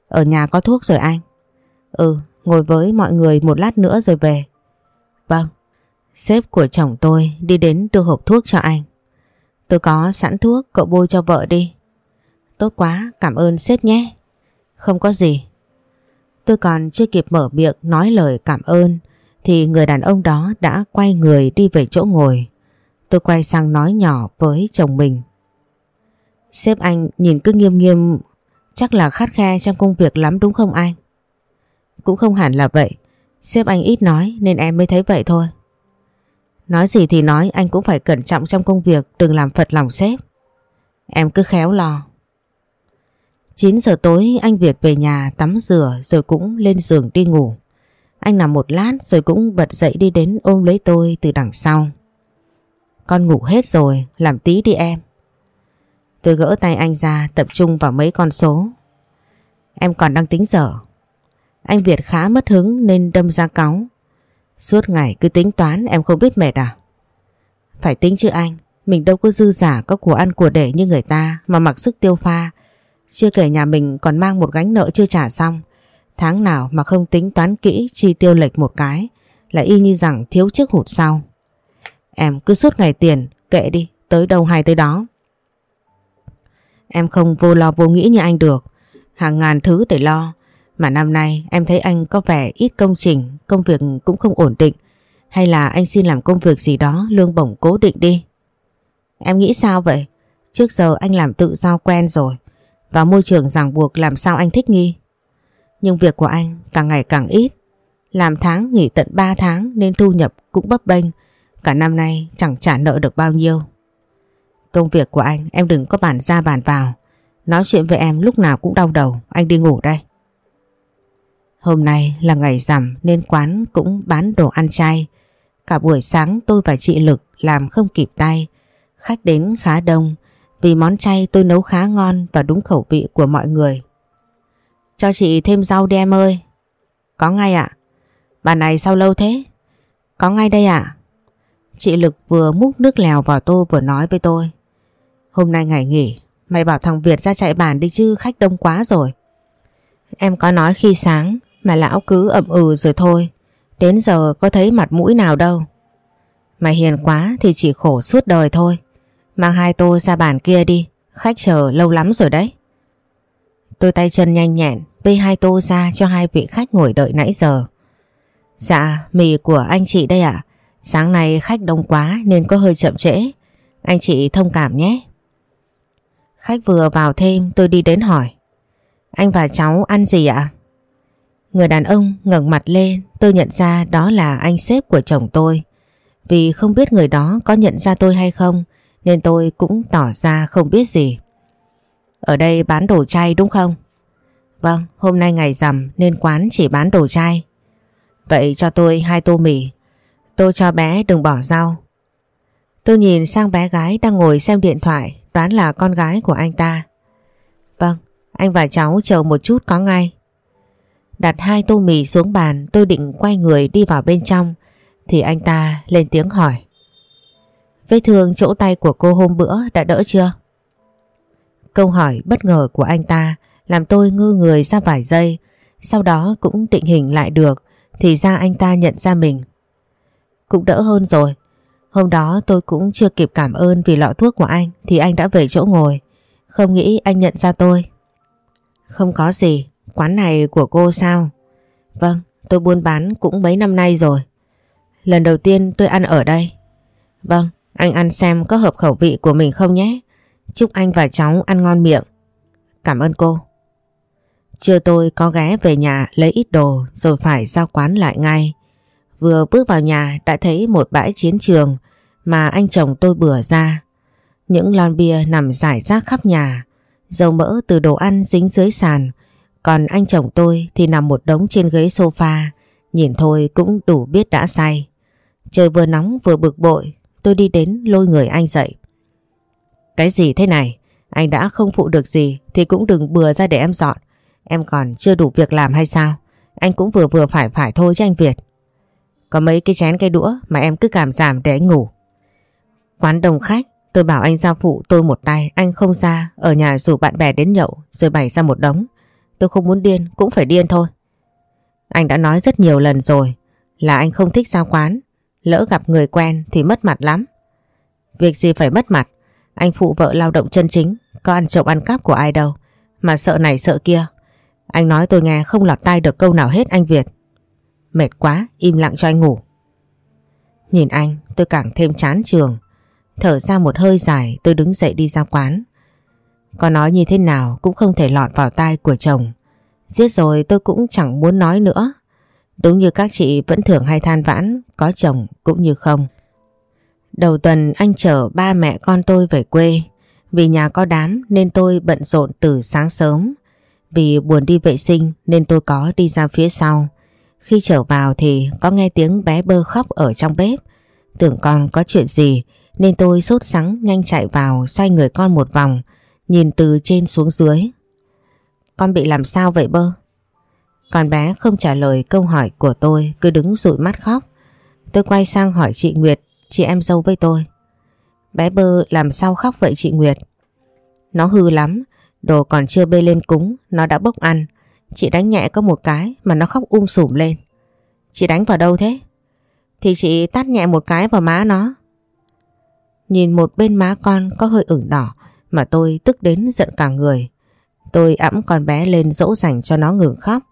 Ở nhà có thuốc rồi anh. Ừ, ngồi với mọi người một lát nữa rồi về. Vâng, sếp của chồng tôi đi đến đưa hộp thuốc cho anh. Tôi có sẵn thuốc, cậu bôi cho vợ đi. Tốt quá, cảm ơn sếp nhé. Không có gì. Tôi còn chưa kịp mở miệng nói lời cảm ơn thì người đàn ông đó đã quay người đi về chỗ ngồi. Tôi quay sang nói nhỏ với chồng mình. Sếp anh nhìn cứ nghiêm nghiêm chắc là khát khe trong công việc lắm đúng không anh? Cũng không hẳn là vậy. Sếp anh ít nói nên em mới thấy vậy thôi. Nói gì thì nói anh cũng phải cẩn trọng trong công việc đừng làm phật lòng sếp. Em cứ khéo lo. 9 giờ tối anh Việt về nhà tắm rửa rồi cũng lên giường đi ngủ. Anh nằm một lát rồi cũng bật dậy đi đến ôm lấy tôi từ đằng sau. Con ngủ hết rồi, làm tí đi em. Tôi gỡ tay anh ra tập trung vào mấy con số. Em còn đang tính dở. Anh Việt khá mất hứng nên đâm ra cáu. Suốt ngày cứ tính toán em không biết mệt à? Phải tính chứ anh, mình đâu có dư giả có của ăn của để như người ta mà mặc sức tiêu pha. Chưa kể nhà mình còn mang một gánh nợ chưa trả xong. Tháng nào mà không tính toán kỹ chi tiêu lệch một cái là y như rằng thiếu trước hụt sau. Em cứ suốt ngày tiền, kệ đi, tới đâu hay tới đó. Em không vô lo vô nghĩ như anh được. Hàng ngàn thứ để lo. Mà năm nay em thấy anh có vẻ ít công trình, công việc cũng không ổn định. Hay là anh xin làm công việc gì đó lương bổng cố định đi. Em nghĩ sao vậy? Trước giờ anh làm tự do quen rồi. Và môi trường ràng buộc làm sao anh thích nghi. Nhưng việc của anh càng ngày càng ít. Làm tháng nghỉ tận 3 tháng nên thu nhập cũng bấp bênh. Cả năm nay chẳng trả nợ được bao nhiêu. Công việc của anh, em đừng có bàn ra bàn vào. Nói chuyện với em lúc nào cũng đau đầu. Anh đi ngủ đây. Hôm nay là ngày rằm nên quán cũng bán đồ ăn chay. Cả buổi sáng tôi và chị Lực làm không kịp tay. Khách đến khá đông, vì món chay tôi nấu khá ngon và đúng khẩu vị của mọi người. Cho chị thêm rau đi em ơi. Có ngay ạ. Bà này sao lâu thế? Có ngay đây ạ. Chị Lực vừa múc nước lèo vào tô vừa nói với tôi. Hôm nay ngày nghỉ, mày bảo thằng Việt ra chạy bàn đi chứ khách đông quá rồi. Em có nói khi sáng mà lão cứ ậm ừ rồi thôi. Đến giờ có thấy mặt mũi nào đâu. Mày hiền quá thì chỉ khổ suốt đời thôi. Mang hai tô ra bàn kia đi, khách chờ lâu lắm rồi đấy. Tôi tay chân nhanh nhẹn, bê hai tô ra cho hai vị khách ngồi đợi nãy giờ. Dạ, mì của anh chị đây ạ. Sáng nay khách đông quá nên có hơi chậm trễ. Anh chị thông cảm nhé. Khách vừa vào thêm tôi đi đến hỏi. Anh và cháu ăn gì ạ? Người đàn ông ngẩng mặt lên tôi nhận ra đó là anh sếp của chồng tôi. Vì không biết người đó có nhận ra tôi hay không nên tôi cũng tỏ ra không biết gì. Ở đây bán đồ chay đúng không? Vâng, hôm nay ngày rằm nên quán chỉ bán đồ chay. Vậy cho tôi hai tô mì. Tôi cho bé đừng bỏ rau. Tôi nhìn sang bé gái đang ngồi xem điện thoại đoán là con gái của anh ta. Vâng, anh và cháu chờ một chút có ngay. Đặt hai tô mì xuống bàn tôi định quay người đi vào bên trong thì anh ta lên tiếng hỏi. Vết thương chỗ tay của cô hôm bữa đã đỡ chưa? Câu hỏi bất ngờ của anh ta làm tôi ngư người ra vài giây sau đó cũng định hình lại được thì ra anh ta nhận ra mình. Cũng đỡ hơn rồi Hôm đó tôi cũng chưa kịp cảm ơn vì lọ thuốc của anh thì anh đã về chỗ ngồi. Không nghĩ anh nhận ra tôi. Không có gì, quán này của cô sao? Vâng, tôi buôn bán cũng mấy năm nay rồi. Lần đầu tiên tôi ăn ở đây. Vâng, Anh ăn xem có hợp khẩu vị của mình không nhé. Chúc anh và cháu ăn ngon miệng. Cảm ơn cô. Trưa tôi có ghé về nhà lấy ít đồ rồi phải ra quán lại ngay. Vừa bước vào nhà đã thấy một bãi chiến trường mà anh chồng tôi bừa ra. Những lon bia nằm rải rác khắp nhà, dầu mỡ từ đồ ăn dính dưới sàn. Còn anh chồng tôi thì nằm một đống trên ghế sofa, nhìn thôi cũng đủ biết đã say. Trời vừa nóng vừa bực bội, tôi đi đến lôi người anh dậy. Cái gì thế này? Anh đã không phụ được gì thì cũng đừng bừa ra để em dọn. Em còn chưa đủ việc làm hay sao? Anh cũng vừa vừa phải phải thôi chứ anh Việt. Có mấy cái chén cây đũa mà em cứ cảm giảm để anh ngủ. Quán đông khách, tôi bảo anh giao phụ tôi một tay, anh không ra, ở nhà rủ bạn bè đến nhậu rồi bày ra một đống. Tôi không muốn điên, cũng phải điên thôi. Anh đã nói rất nhiều lần rồi là anh không thích giao quán, lỡ gặp người quen thì mất mặt lắm. Việc gì phải mất mặt, anh phụ vợ lao động chân chính, có ăn trộm ăn cắp của ai đâu, mà sợ này sợ kia. Anh nói tôi nghe không lọt tai được câu nào hết anh Việt. Mệt quá, im lặng cho anh ngủ. Nhìn anh, tôi càng thêm chán trường. Thở ra một hơi dài, tôi đứng dậy đi ra quán. Có nói như thế nào cũng không thể lọt vào tai của chồng. Giết rồi tôi cũng chẳng muốn nói nữa. Đúng như các chị vẫn thường hay than vãn, có chồng cũng như không. Đầu tuần anh chở ba mẹ con tôi về quê. Vì nhà có đám nên tôi bận rộn từ sáng sớm. Vì buồn đi vệ sinh nên tôi có đi ra phía sau. Khi trở vào thì có nghe tiếng bé bơ khóc ở trong bếp. Tưởng con có chuyện gì nên tôi sốt sắng nhanh chạy vào xoay người con một vòng, nhìn từ trên xuống dưới. Con bị làm sao vậy bơ? Con bé không trả lời câu hỏi của tôi cứ đứng rụi mắt khóc. Tôi quay sang hỏi chị Nguyệt, chị em dâu với tôi. Bé bơ làm sao khóc vậy chị Nguyệt? Nó hư lắm, đồ còn chưa bê lên cúng, nó đã bốc ăn. Chị đánh nhẹ có một cái mà nó khóc um sùm lên. Chị đánh vào đâu thế? Thì chị tát nhẹ một cái vào má nó. Nhìn một bên má con có hơi ửng đỏ mà tôi tức đến giận cả người. Tôi ẵm con bé lên dỗ dành cho nó ngừng khóc,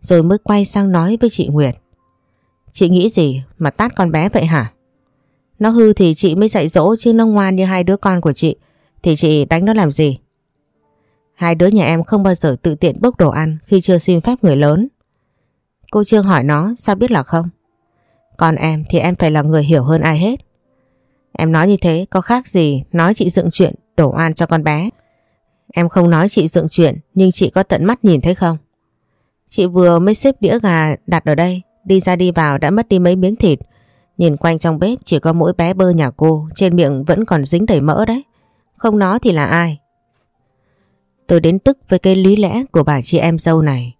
rồi mới quay sang nói với chị Nguyệt. Chị nghĩ gì mà tát con bé vậy hả? Nó hư thì chị mới dạy dỗ chứ nó ngoan như hai đứa con của chị thì chị đánh nó làm gì? Hai đứa nhà em không bao giờ tự tiện bốc đồ ăn khi chưa xin phép người lớn. Cô Trương hỏi nó sao biết là không? Còn em thì em phải là người hiểu hơn ai hết. Em nói như thế có khác gì nói chị dựng chuyện đổ oan cho con bé. Em không nói chị dựng chuyện nhưng chị có tận mắt nhìn thấy không? Chị vừa mới xếp đĩa gà đặt ở đây, đi ra đi vào đã mất đi mấy miếng thịt. Nhìn quanh trong bếp chỉ có mỗi bé bơ nhà cô, trên miệng vẫn còn dính đầy mỡ đấy. Không nó thì là ai? Tôi đến tức với cái lý lẽ của bà chị em dâu này.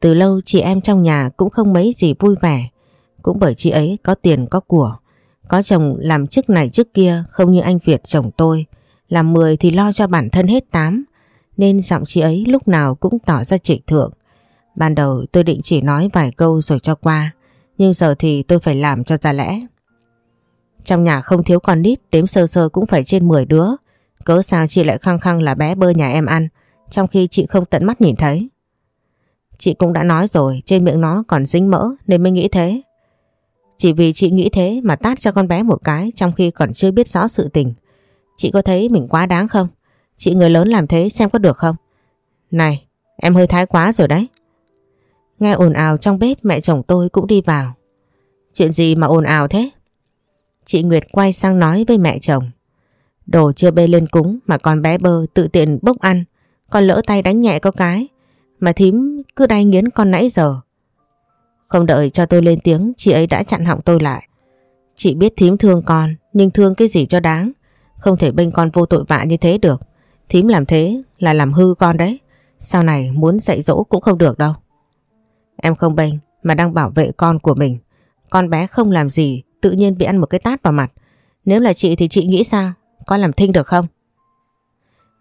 Từ lâu chị em trong nhà cũng không mấy gì vui vẻ. Cũng bởi chị ấy có tiền có của. Có chồng làm chức này chức kia không như anh Việt chồng tôi. Làm 10 thì lo cho bản thân hết 8. Nên giọng chị ấy lúc nào cũng tỏ ra trịnh thượng. Ban đầu tôi định chỉ nói vài câu rồi cho qua. Nhưng giờ thì tôi phải làm cho ra lẽ. Trong nhà không thiếu con nít, đếm sơ sơ cũng phải trên 10 đứa. Cớ sao chị lại khăng khăng là bé bơ nhà em ăn trong khi chị không tận mắt nhìn thấy. Chị cũng đã nói rồi trên miệng nó còn dính mỡ nên mới nghĩ thế. Chỉ vì chị nghĩ thế mà tát cho con bé một cái trong khi còn chưa biết rõ sự tình. Chị có thấy mình quá đáng không? Chị người lớn làm thế xem có được không? Này, em hơi thái quá rồi đấy. Nghe ồn ào trong bếp mẹ chồng tôi cũng đi vào. Chuyện gì mà ồn ào thế? Chị Nguyệt quay sang nói với mẹ chồng. Đồ chưa bê lên cúng mà con bé bơ tự tiện bốc ăn. Con lỡ tay đánh nhẹ có cái. Mà thím cứ đay nghiến con nãy giờ. Không đợi cho tôi lên tiếng, chị ấy đã chặn họng tôi lại. Chị biết thím thương con, nhưng thương cái gì cho đáng. Không thể bênh con vô tội vạ như thế được. Thím làm thế là làm hư con đấy. Sau này muốn dạy dỗ cũng không được đâu. Em không bênh, mà đang bảo vệ con của mình. Con bé không làm gì, tự nhiên bị ăn một cái tát vào mặt. Nếu là chị thì chị nghĩ sao? Con làm thinh được không?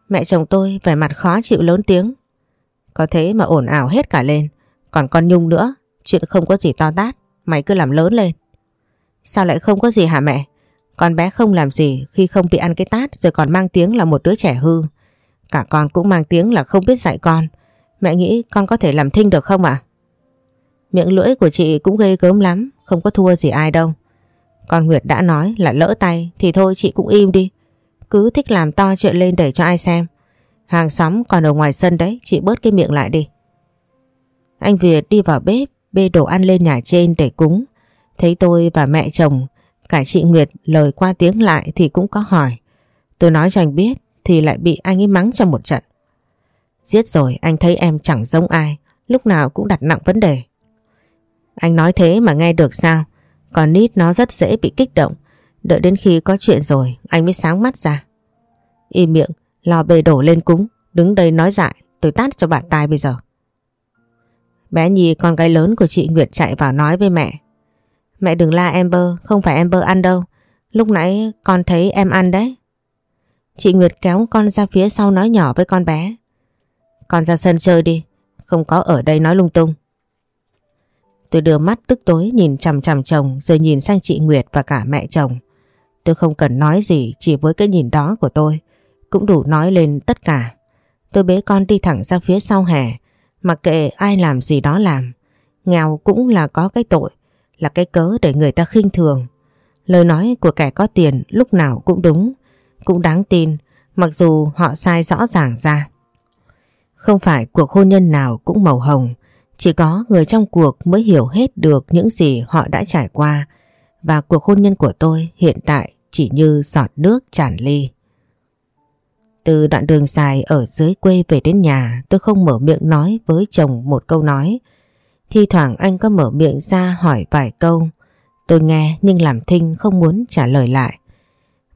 Mẹ chồng tôi vẻ mặt khó chịu lớn tiếng. Có thế mà ổn ảo hết cả lên. Còn con Nhung nữa, chuyện không có gì to tát, mày cứ làm lớn lên. Sao lại không có gì hả mẹ? Con bé không làm gì khi không bị ăn cái tát rồi còn mang tiếng là một đứa trẻ hư. Cả con cũng mang tiếng là không biết dạy con. Mẹ nghĩ con có thể làm thinh được không ạ? Miệng lưỡi của chị cũng ghê gớm lắm, không có thua gì ai đâu. Con Nguyệt đã nói là lỡ tay thì thôi chị cũng im đi. Cứ thích làm to chuyện lên để cho ai xem. Hàng xóm còn ở ngoài sân đấy, chị bớt cái miệng lại đi. Anh Việt đi vào bếp, bê đồ ăn lên nhà trên để cúng. Thấy tôi và mẹ chồng, cả chị Nguyệt lời qua tiếng lại thì cũng có hỏi. Tôi nói cho anh biết thì lại bị anh ấy mắng cho một trận. Giết rồi anh thấy em chẳng giống ai, lúc nào cũng đặt nặng vấn đề. Anh nói thế mà nghe được sao? Còn nít nó rất dễ bị kích động, đợi đến khi có chuyện rồi anh mới sáng mắt ra. Im miệng, lo bê đổ lên cúng, đứng đây nói dại, tôi tát cho bạn tai bây giờ. Bé Nhi con gái lớn của chị Nguyệt chạy vào nói với mẹ. Mẹ đừng la Amber, không phải Amber ăn đâu. Lúc nãy con thấy em ăn đấy. Chị Nguyệt kéo con ra phía sau nói nhỏ với con bé. Con ra sân chơi đi, không có ở đây nói lung tung. Tôi đưa mắt tức tối nhìn chằm chằm chồng rồi nhìn sang chị Nguyệt và cả mẹ chồng. Tôi không cần nói gì chỉ với cái nhìn đó của tôi cũng đủ nói lên tất cả. Tôi bế con đi thẳng ra phía sau hè mặc kệ ai làm gì đó làm. Nghèo cũng là có cái tội là cái cớ để người ta khinh thường. Lời nói của kẻ có tiền lúc nào cũng đúng cũng đáng tin mặc dù họ sai rõ ràng ra. Không phải cuộc hôn nhân nào cũng màu hồng, chỉ có người trong cuộc mới hiểu hết được những gì họ đã trải qua và cuộc hôn nhân của tôi hiện tại chỉ như giọt nước tràn ly. Từ đoạn đường dài ở dưới quê về đến nhà tôi không mở miệng nói với chồng một câu nói. Thi thoảng anh có mở miệng ra hỏi vài câu. Tôi nghe nhưng làm thinh không muốn trả lời lại.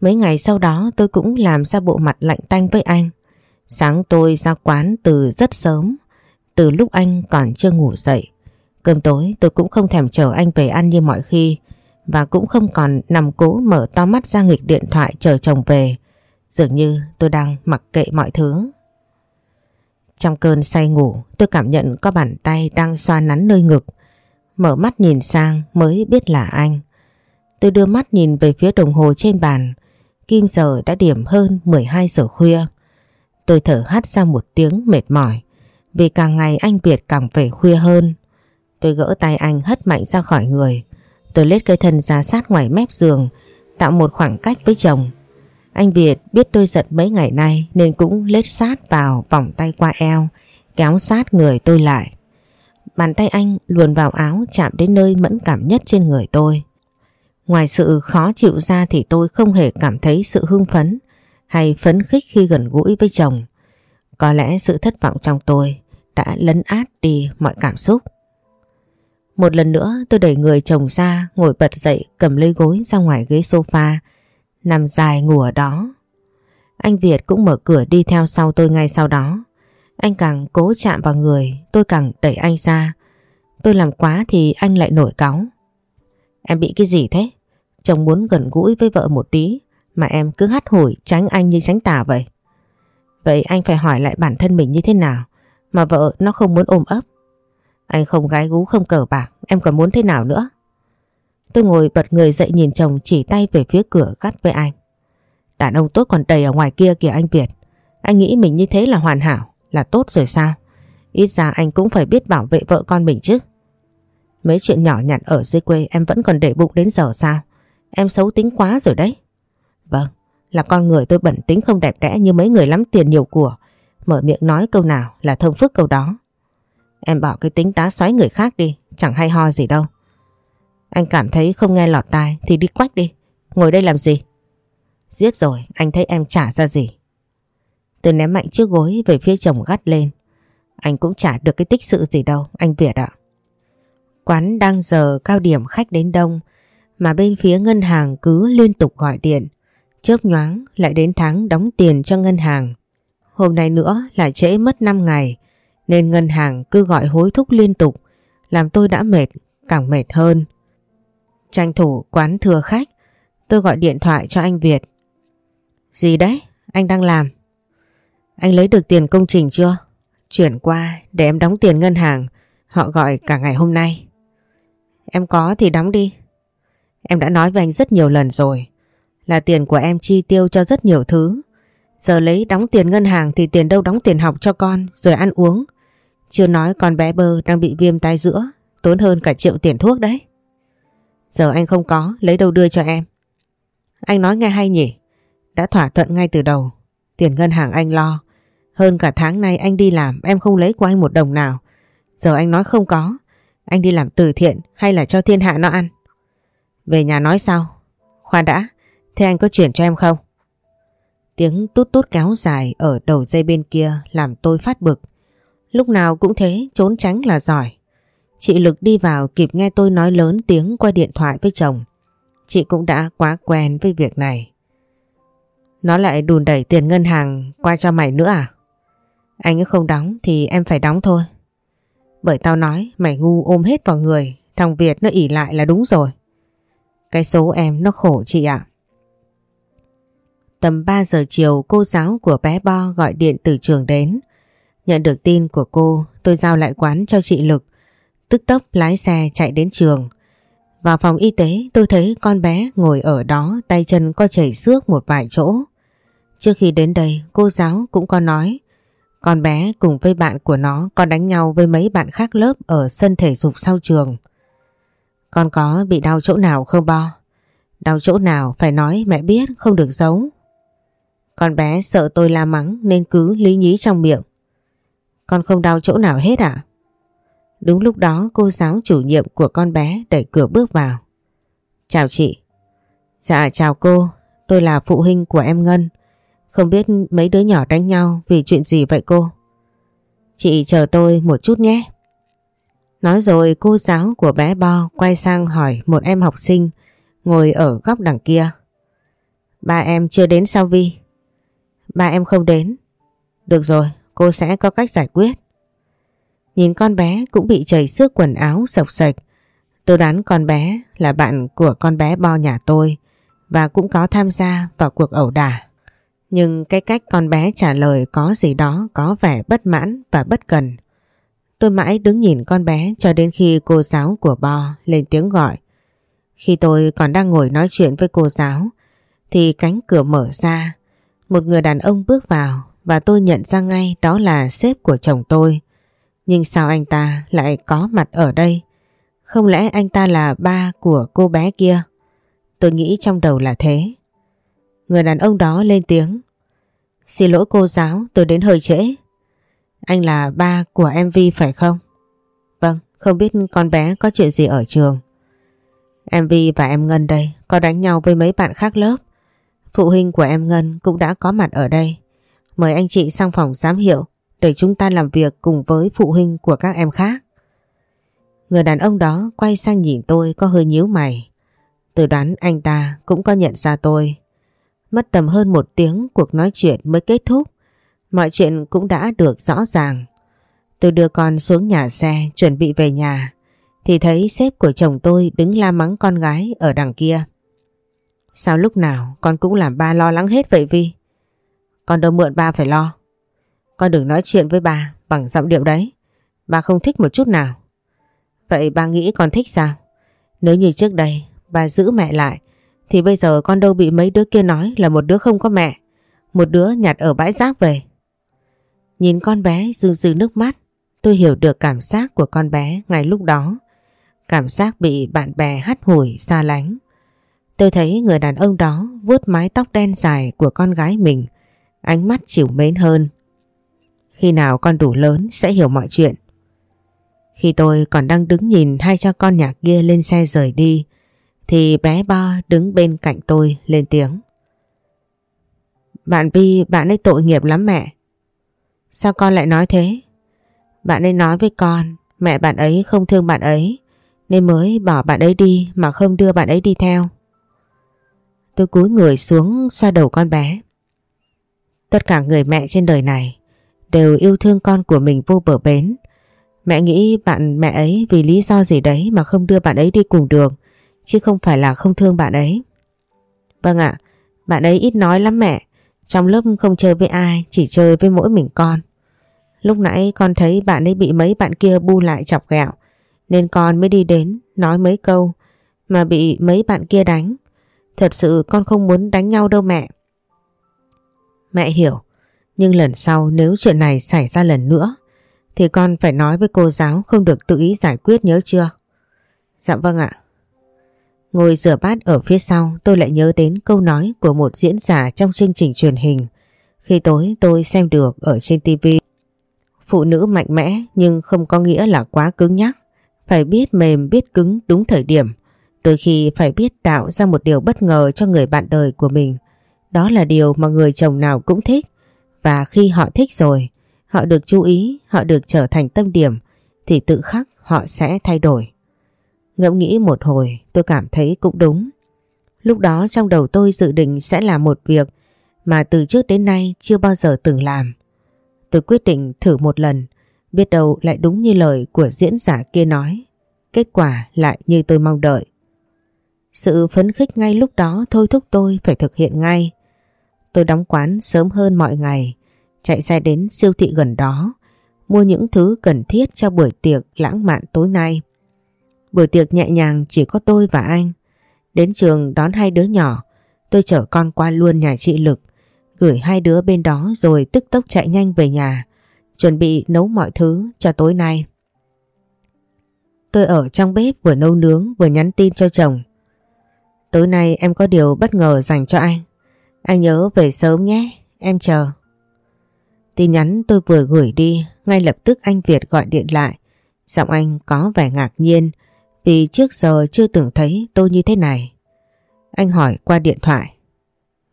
Mấy ngày sau đó tôi cũng làm ra bộ mặt lạnh tanh với anh. Sáng tôi ra quán từ rất sớm, từ lúc anh còn chưa ngủ dậy. Cơm tối tôi cũng không thèm chờ anh về ăn như mọi khi và cũng không còn nằm cố mở to mắt ra nghịch điện thoại chờ chồng về. Dường như tôi đang mặc kệ mọi thứ. Trong cơn say ngủ, tôi cảm nhận có bàn tay đang xoa nắn nơi ngực. Mở mắt nhìn sang mới biết là anh. Tôi đưa mắt nhìn về phía đồng hồ trên bàn. Kim giờ đã điểm hơn 12 giờ khuya. Tôi thở hắt ra một tiếng mệt mỏi, vì càng ngày anh Việt càng về khuya hơn. Tôi gỡ tay anh hất mạnh ra khỏi người. Tôi lết cây thân ra sát ngoài mép giường, tạo một khoảng cách với chồng. Anh Việt biết tôi giận mấy ngày nay nên cũng lết sát vào vòng tay qua eo, kéo sát người tôi lại. Bàn tay anh luồn vào áo chạm đến nơi mẫn cảm nhất trên người tôi. Ngoài sự khó chịu ra thì tôi không hề cảm thấy sự hưng phấn hay phấn khích khi gần gũi với chồng. Có lẽ sự thất vọng trong tôi đã lấn át đi mọi cảm xúc. Một lần nữa, tôi đẩy người chồng ra, ngồi bật dậy, cầm lấy gối ra ngoài ghế sofa, nằm dài ngủ ở đó. Anh Việt cũng mở cửa đi theo sau tôi ngay sau đó. Anh càng cố chạm vào người, tôi càng đẩy anh ra. Tôi làm quá thì anh lại nổi cáu. Em bị cái gì thế? Chồng muốn gần gũi với vợ một tí, mà em cứ hắt hủi, tránh anh như tránh tà vậy. Vậy anh phải hỏi lại bản thân mình như thế nào, mà vợ nó không muốn ôm ấp. Anh không gái gú không cờ bạc, em còn muốn thế nào nữa? Tôi ngồi bật người dậy nhìn chồng chỉ tay về phía cửa gắt với anh. Đàn ông tốt còn đầy ở ngoài kia kìa anh Việt. Anh nghĩ mình như thế là hoàn hảo, là tốt rồi sao? Ít ra anh cũng phải biết bảo vệ vợ con mình chứ. Mấy chuyện nhỏ nhặt ở dưới quê em vẫn còn để bụng đến giờ sao? Em xấu tính quá rồi đấy. Vâng, là con người tôi bẩn tính không đẹp đẽ như mấy người lắm tiền nhiều của. Mở miệng nói câu nào là thông phức câu đó. Em bỏ cái tính đá xoáy người khác đi, chẳng hay ho gì đâu. Anh cảm thấy không nghe lọt tai thì đi quách đi. Ngồi đây làm gì? Giết rồi, anh thấy em trả ra gì? Tôi ném mạnh chiếc gối về phía chồng gắt lên. Anh cũng trả được cái tích sự gì đâu, anh Việt ạ. Quán đang giờ cao điểm khách đến đông, mà bên phía ngân hàng cứ liên tục gọi điện. Chớp nhoáng lại đến tháng đóng tiền cho ngân hàng. Hôm nay nữa là trễ mất 5 ngày, nên ngân hàng cứ gọi hối thúc liên tục, làm tôi đã mệt, càng mệt hơn. Tranh thủ quán thừa khách, tôi gọi điện thoại cho anh Việt. Gì đấy? Anh đang làm. Anh lấy được tiền công trình chưa? Chuyển qua để em đóng tiền ngân hàng. Họ gọi cả ngày hôm nay. Em có thì đóng đi. Em đã nói với anh rất nhiều lần rồi. Là tiền của em chi tiêu cho rất nhiều thứ. Giờ lấy đóng tiền ngân hàng thì tiền đâu đóng tiền học cho con rồi ăn uống. Chưa nói con bé bơ đang bị viêm tai giữa. Tốn hơn cả triệu tiền thuốc đấy. Giờ anh không có, lấy đâu đưa cho em. Anh nói nghe hay nhỉ? Đã thỏa thuận ngay từ đầu. Tiền ngân hàng anh lo. Hơn cả tháng nay anh đi làm em không lấy của anh một đồng nào. Giờ anh nói không có. Anh đi làm từ thiện hay là cho thiên hạ nó ăn? Về nhà nói sau. Khoan đã, thế anh có chuyển cho em không? Tiếng tút tút kéo dài ở đầu dây bên kia làm tôi phát bực. Lúc nào cũng thế, trốn tránh là giỏi. Chị Lực đi vào kịp nghe tôi nói lớn tiếng qua điện thoại với chồng. Chị cũng đã quá quen với việc này. Nó lại đùn đẩy tiền ngân hàng qua cho mày nữa à? Anh ấy không đóng thì em phải đóng thôi. Bởi tao nói mày ngu ôm hết vào người, thằng Việt nó ỉ lại là đúng rồi. Cái số em nó khổ chị ạ. Tầm 3 giờ chiều cô giáo của bé Bo gọi điện từ trường đến. Nhận được tin của cô, tôi giao lại quán cho chị Lực. Tức tốc lái xe chạy đến trường. Vào phòng y tế, tôi thấy con bé ngồi ở đó, tay chân có chảy xước một vài chỗ. Trước khi đến đây, cô giáo cũng có nói, con bé cùng với bạn của nó còn đánh nhau với mấy bạn khác lớp ở sân thể dục sau trường. Con có bị đau chỗ nào không Bo? Đau chỗ nào phải nói mẹ biết, không được giấu. Con bé sợ tôi la mắng nên cứ lý nhí trong miệng. Con không đau chỗ nào hết à? Đúng lúc đó cô giáo chủ nhiệm của con bé đẩy cửa bước vào. Chào chị. Dạ chào cô, tôi là phụ huynh của em Ngân. Không biết mấy đứa nhỏ đánh nhau vì chuyện gì vậy cô? Chị chờ tôi một chút nhé. Nói rồi cô giáo của bé Bo quay sang hỏi một em học sinh ngồi ở góc đằng kia. Ba em chưa đến sao Vi? Ba em không đến. Được rồi, cô sẽ có cách giải quyết. Nhìn con bé cũng bị chảy xước quần áo sọc sạch. Tôi đoán con bé là bạn của con bé Bo nhà tôi và cũng có tham gia vào cuộc ẩu đả. Nhưng cái cách con bé trả lời có gì đó có vẻ bất mãn và bất cần. Tôi mãi đứng nhìn con bé cho đến khi cô giáo của Bo lên tiếng gọi. Khi tôi còn đang ngồi nói chuyện với cô giáo, thì cánh cửa mở ra. Một người đàn ông bước vào và tôi nhận ra ngay đó là sếp của chồng tôi. Nhưng sao anh ta lại có mặt ở đây? Không lẽ anh ta là ba của cô bé kia? Tôi nghĩ trong đầu là thế. Người đàn ông đó lên tiếng. Xin lỗi cô giáo, tôi đến hơi trễ. Anh là ba của em Vi phải không? Vâng, không biết con bé có chuyện gì ở trường. Em Vi và em Ngân đây có đánh nhau với mấy bạn khác lớp. Phụ huynh của em Ngân cũng đã có mặt ở đây. Mời anh chị sang phòng giám hiệu để chúng ta làm việc cùng với phụ huynh của các em khác. Người đàn ông đó quay sang nhìn tôi có hơi nhíu mày. Từ đoán anh ta cũng có nhận ra tôi. Mất tầm hơn một tiếng cuộc nói chuyện mới kết thúc. Mọi chuyện cũng đã được rõ ràng. Tôi đưa con xuống nhà xe chuẩn bị về nhà, thì thấy sếp của chồng tôi đứng la mắng con gái ở đằng kia. Sao lúc nào con cũng làm ba lo lắng hết vậy Vi? Con đâu mượn ba phải lo. Con đừng nói chuyện với bà bằng giọng điệu đấy. Bà không thích một chút nào. Vậy bà nghĩ con thích sao? Nếu như trước đây bà giữ mẹ lại thì bây giờ con đâu bị mấy đứa kia nói là một đứa không có mẹ. Một đứa nhặt ở bãi rác về. Nhìn con bé dư dư nước mắt tôi hiểu được cảm giác của con bé ngay lúc đó. Cảm giác bị bạn bè hắt hủi xa lánh. Tôi thấy người đàn ông đó vuốt mái tóc đen dài của con gái mình, ánh mắt chịu mến hơn. Khi nào con đủ lớn sẽ hiểu mọi chuyện. Khi tôi còn đang đứng nhìn hai cha con nhà kia lên xe rời đi, thì bé Bo đứng bên cạnh tôi lên tiếng. Bạn Vi, bạn ấy tội nghiệp lắm mẹ. Sao con lại nói thế? Bạn ấy nói với con, mẹ bạn ấy không thương bạn ấy, nên mới bỏ bạn ấy đi mà không đưa bạn ấy đi theo. Tôi cúi người xuống xoa đầu con bé. Tất cả người mẹ trên đời này đều yêu thương con của mình vô bờ bến. Mẹ nghĩ bạn mẹ ấy vì lý do gì đấy mà không đưa bạn ấy đi cùng đường, chứ không phải là không thương bạn ấy. Vâng ạ, bạn ấy ít nói lắm mẹ. Trong lớp không chơi với ai, chỉ chơi với mỗi mình con. Lúc nãy con thấy bạn ấy bị mấy bạn kia bu lại chọc ghẹo, nên con mới đi đến nói mấy câu mà bị mấy bạn kia đánh. Thật sự con không muốn đánh nhau đâu mẹ. Mẹ hiểu, nhưng lần sau nếu chuyện này xảy ra lần nữa thì con phải nói với cô giáo không được tự ý giải quyết nhớ chưa? Dạ vâng ạ. Ngồi rửa bát ở phía sau tôi lại nhớ đến câu nói của một diễn giả trong chương trình truyền hình khi tối tôi xem được ở trên TV. Phụ nữ mạnh mẽ nhưng không có nghĩa là quá cứng nhắc. Phải biết mềm biết cứng đúng thời điểm. Đôi khi phải biết tạo ra một điều bất ngờ cho người bạn đời của mình. Đó là điều mà người chồng nào cũng thích. Và khi họ thích rồi, họ được chú ý, họ được trở thành tâm điểm, thì tự khắc họ sẽ thay đổi. Ngẫm nghĩ một hồi tôi cảm thấy cũng đúng. Lúc đó trong đầu tôi dự định sẽ làm một việc mà từ trước đến nay chưa bao giờ từng làm. Tôi quyết định thử một lần, biết đâu lại đúng như lời của diễn giả kia nói. Kết quả lại như tôi mong đợi. Sự phấn khích ngay lúc đó thôi thúc tôi phải thực hiện ngay. Tôi đóng quán sớm hơn mọi ngày, chạy xe đến siêu thị gần đó, mua những thứ cần thiết cho buổi tiệc lãng mạn tối nay. Buổi tiệc nhẹ nhàng chỉ có tôi và anh. Đến trường đón hai đứa nhỏ, tôi chở con qua luôn nhà chị Lực, gửi hai đứa bên đó rồi tức tốc chạy nhanh về nhà, chuẩn bị nấu mọi thứ cho tối nay. Tôi ở trong bếp vừa nấu nướng vừa nhắn tin cho chồng. Tối nay em có điều bất ngờ dành cho anh. Anh nhớ về sớm nhé, em chờ. Tin nhắn tôi vừa gửi đi, ngay lập tức anh Việt gọi điện lại. Giọng anh có vẻ ngạc nhiên vì trước giờ chưa từng thấy tôi như thế này. Anh hỏi qua điện thoại.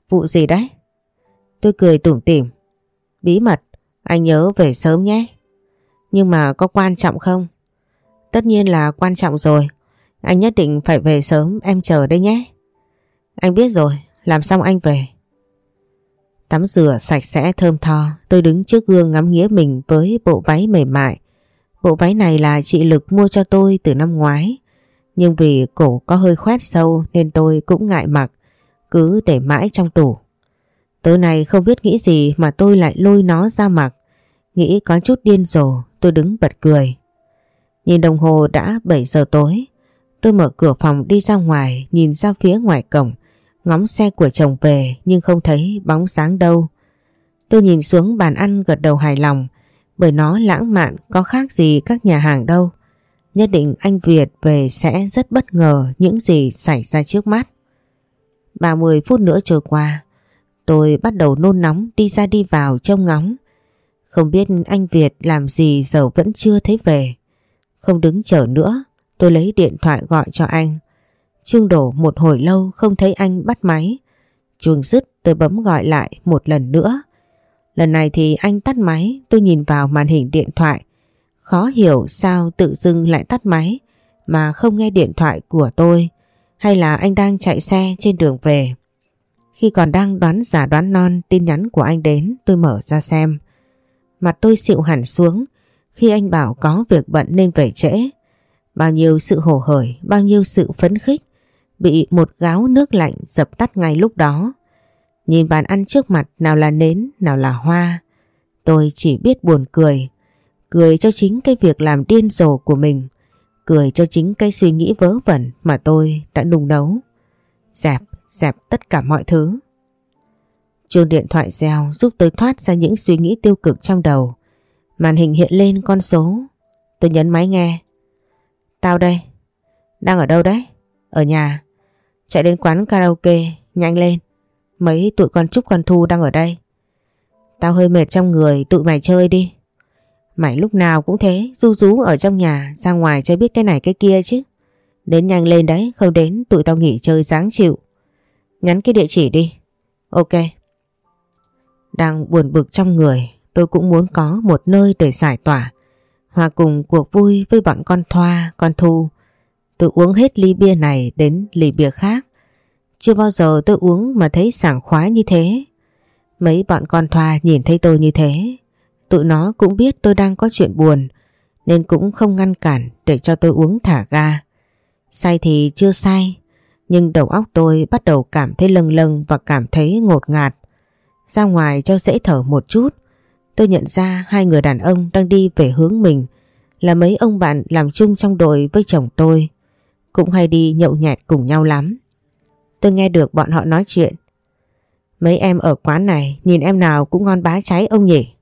Vụ gì đấy? Tôi cười tủm tỉm. Bí mật, anh nhớ về sớm nhé. Nhưng mà có quan trọng không? Tất nhiên là quan trọng rồi. Anh nhất định phải về sớm, em chờ đây nhé. Anh biết rồi, làm xong anh về. Tắm rửa sạch sẽ thơm tho, tôi đứng trước gương ngắm nghĩa mình với bộ váy mềm mại. Bộ váy này là chị Lực mua cho tôi từ năm ngoái. Nhưng vì cổ có hơi khoét sâu nên tôi cũng ngại mặc, cứ để mãi trong tủ. Tối nay không biết nghĩ gì mà tôi lại lôi nó ra mặc. Nghĩ có chút điên rồ, tôi đứng bật cười. Nhìn đồng hồ đã 7 giờ tối. Tôi mở cửa phòng đi ra ngoài, nhìn ra phía ngoài cổng. Ngóng xe của chồng về nhưng không thấy bóng sáng đâu. Tôi nhìn xuống bàn ăn gật đầu hài lòng bởi nó lãng mạn có khác gì các nhà hàng đâu. Nhất định anh Việt về sẽ rất bất ngờ những gì xảy ra trước mắt. 30 phút nữa trôi qua, tôi bắt đầu nôn nóng đi ra đi vào trông ngóng. Không biết anh Việt làm gì giờ vẫn chưa thấy về. Không đứng chờ nữa, tôi lấy điện thoại gọi cho anh. Trương đổ một hồi lâu không thấy anh bắt máy. Chuông dứt tôi bấm gọi lại một lần nữa. Lần này thì anh tắt máy, tôi nhìn vào màn hình điện thoại. Khó hiểu sao tự dưng lại tắt máy mà không nghe điện thoại của tôi hay là anh đang chạy xe trên đường về. Khi còn đang đoán giả đoán non tin nhắn của anh đến tôi mở ra xem. Mặt tôi xịu hẳn xuống khi anh bảo có việc bận nên về trễ. Bao nhiêu sự hổ hởi, bao nhiêu sự phấn khích bị một gáo nước lạnh dập tắt ngay lúc đó. Nhìn bàn ăn trước mặt nào là nến, nào là hoa. Tôi chỉ biết buồn cười. Cười cho chính cái việc làm điên rồ của mình. Cười cho chính cái suy nghĩ vớ vẩn mà tôi đã nung nấu. Dẹp, dẹp tất cả mọi thứ. Chuông điện thoại reo giúp tôi thoát ra những suy nghĩ tiêu cực trong đầu. Màn hình hiện lên con số. Tôi nhấn máy nghe. Tao đây. Đang ở đâu đấy? Ở nhà. Chạy đến quán karaoke, nhanh lên. Mấy tụi con Trúc con Thu đang ở đây. Tao hơi mệt trong người, tụi mày chơi đi. Mày lúc nào cũng thế, du rú ở trong nhà, ra ngoài chơi biết cái này cái kia chứ. Đến nhanh lên đấy, không đến tụi tao nghỉ chơi dáng chịu. Nhắn cái địa chỉ đi. Ok. Đang buồn bực trong người, tôi cũng muốn có một nơi để giải tỏa. Hòa cùng cuộc vui với bọn con Thoa, con Thu. Tôi uống hết ly bia này đến ly bia khác. Chưa bao giờ tôi uống mà thấy sảng khoái như thế. Mấy bọn con Thoa nhìn thấy tôi như thế. Tụi nó cũng biết tôi đang có chuyện buồn nên cũng không ngăn cản để cho tôi uống thả ga. Say thì chưa say, nhưng đầu óc tôi bắt đầu cảm thấy lâng lâng và cảm thấy ngột ngạt. Ra ngoài cho dễ thở một chút, tôi nhận ra hai người đàn ông đang đi về hướng mình là mấy ông bạn làm chung trong đội với chồng tôi. Cũng hay đi nhậu nhẹt cùng nhau lắm. Tôi nghe được bọn họ nói chuyện. Mấy em ở quán này nhìn em nào cũng ngon bá cháy ông nhỉ.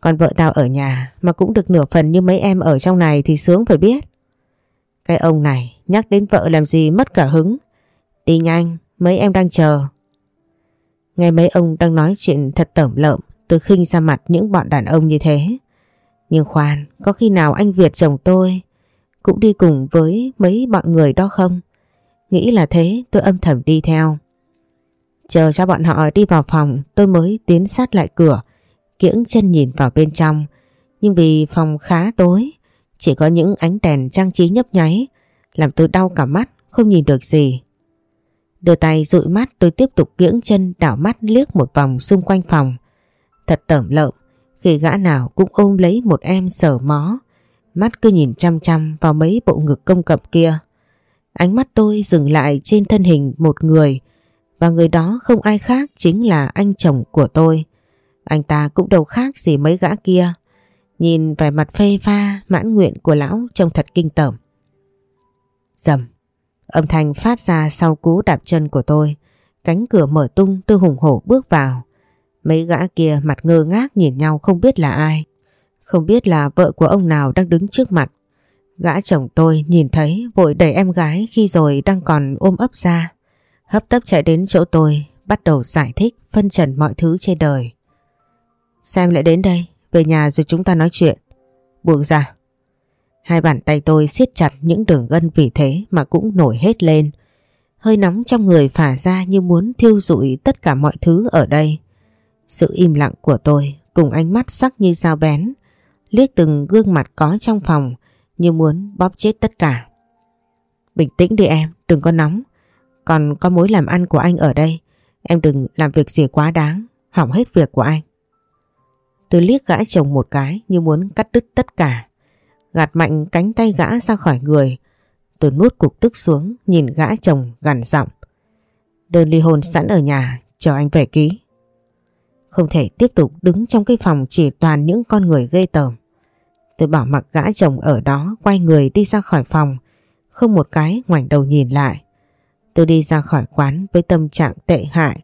Còn vợ tao ở nhà mà cũng được nửa phần như mấy em ở trong này thì sướng phải biết. Cái ông này nhắc đến vợ làm gì mất cả hứng. Đi nhanh, mấy em đang chờ. Nghe mấy ông đang nói chuyện thật tẩm lợm, tôi khinh ra mặt những bọn đàn ông như thế. Nhưng khoan, có khi nào anh Việt chồng tôi cũng đi cùng với mấy bọn người đó không? Nghĩ là thế tôi âm thầm đi theo. Chờ cho bọn họ đi vào phòng tôi mới tiến sát lại cửa, kiễng chân nhìn vào bên trong. Nhưng vì phòng khá tối, chỉ có những ánh đèn trang trí nhấp nháy, làm tôi đau cả mắt, không nhìn được gì. Đưa tay dụi mắt tôi tiếp tục kiễng chân đảo mắt liếc một vòng xung quanh phòng. Thật tởm lợm khi gã nào cũng ôm lấy một em sở mó, mắt cứ nhìn chăm chăm vào mấy bộ ngực công cập kia. Ánh mắt tôi dừng lại trên thân hình một người, và người đó không ai khác chính là anh chồng của tôi. Anh ta cũng đâu khác gì mấy gã kia. Nhìn vẻ mặt phê pha, mãn nguyện của lão trông thật kinh tởm. Dầm. Âm thanh phát ra sau cú đạp chân của tôi. Cánh cửa mở tung tôi hùng hổ bước vào. Mấy gã kia mặt ngơ ngác nhìn nhau không biết là ai. Không biết là vợ của ông nào đang đứng trước mặt. Gã chồng tôi nhìn thấy vội đẩy em gái khi rồi đang còn ôm ấp ra. Hấp tấp chạy đến chỗ tôi, bắt đầu giải thích, phân trần mọi thứ trên đời. Xem lại đến đây, về nhà rồi chúng ta nói chuyện. Buông ra. Hai bàn tay tôi siết chặt những đường gân vì thế mà cũng nổi hết lên. Hơi nóng trong người phả ra như muốn thiêu rụi tất cả mọi thứ ở đây. Sự im lặng của tôi cùng ánh mắt sắc như dao bén, liếc từng gương mặt có trong phòng như muốn bóp chết tất cả. Bình tĩnh đi em, đừng có nóng. Còn có mối làm ăn của anh ở đây, em đừng làm việc gì quá đáng, hỏng hết việc của anh. Tôi liếc gã chồng một cái như muốn cắt đứt tất cả. Gạt mạnh cánh tay gã ra khỏi người. Tôi nuốt cục tức xuống nhìn gã chồng gằn giọng. Đơn ly hôn sẵn ở nhà, chờ anh về ký. Không thể tiếp tục đứng trong cái phòng chỉ toàn những con người ghê tởm. Tôi bảo mặc gã chồng ở đó quay người đi ra khỏi phòng, không một cái ngoảnh đầu nhìn lại. Tôi đi ra khỏi quán với tâm trạng tệ hại,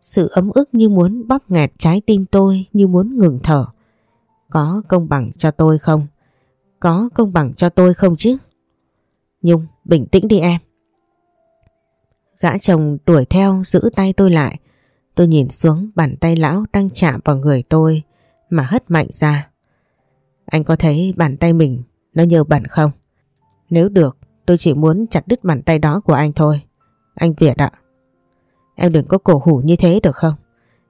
sự ấm ức như muốn bóp nghẹt trái tim tôi như muốn ngừng thở. Có công bằng cho tôi không? Có công bằng cho tôi không chứ? Nhung, bình tĩnh đi em. Gã chồng đuổi theo giữ tay tôi lại. Tôi nhìn xuống bàn tay lão đang chạm vào người tôi mà hất mạnh ra. Anh có thấy bàn tay mình nó nhiều bẩn không? Nếu được tôi chỉ muốn chặt đứt bàn tay đó của anh thôi. Anh Việt ạ. Em đừng có cổ hủ như thế được không?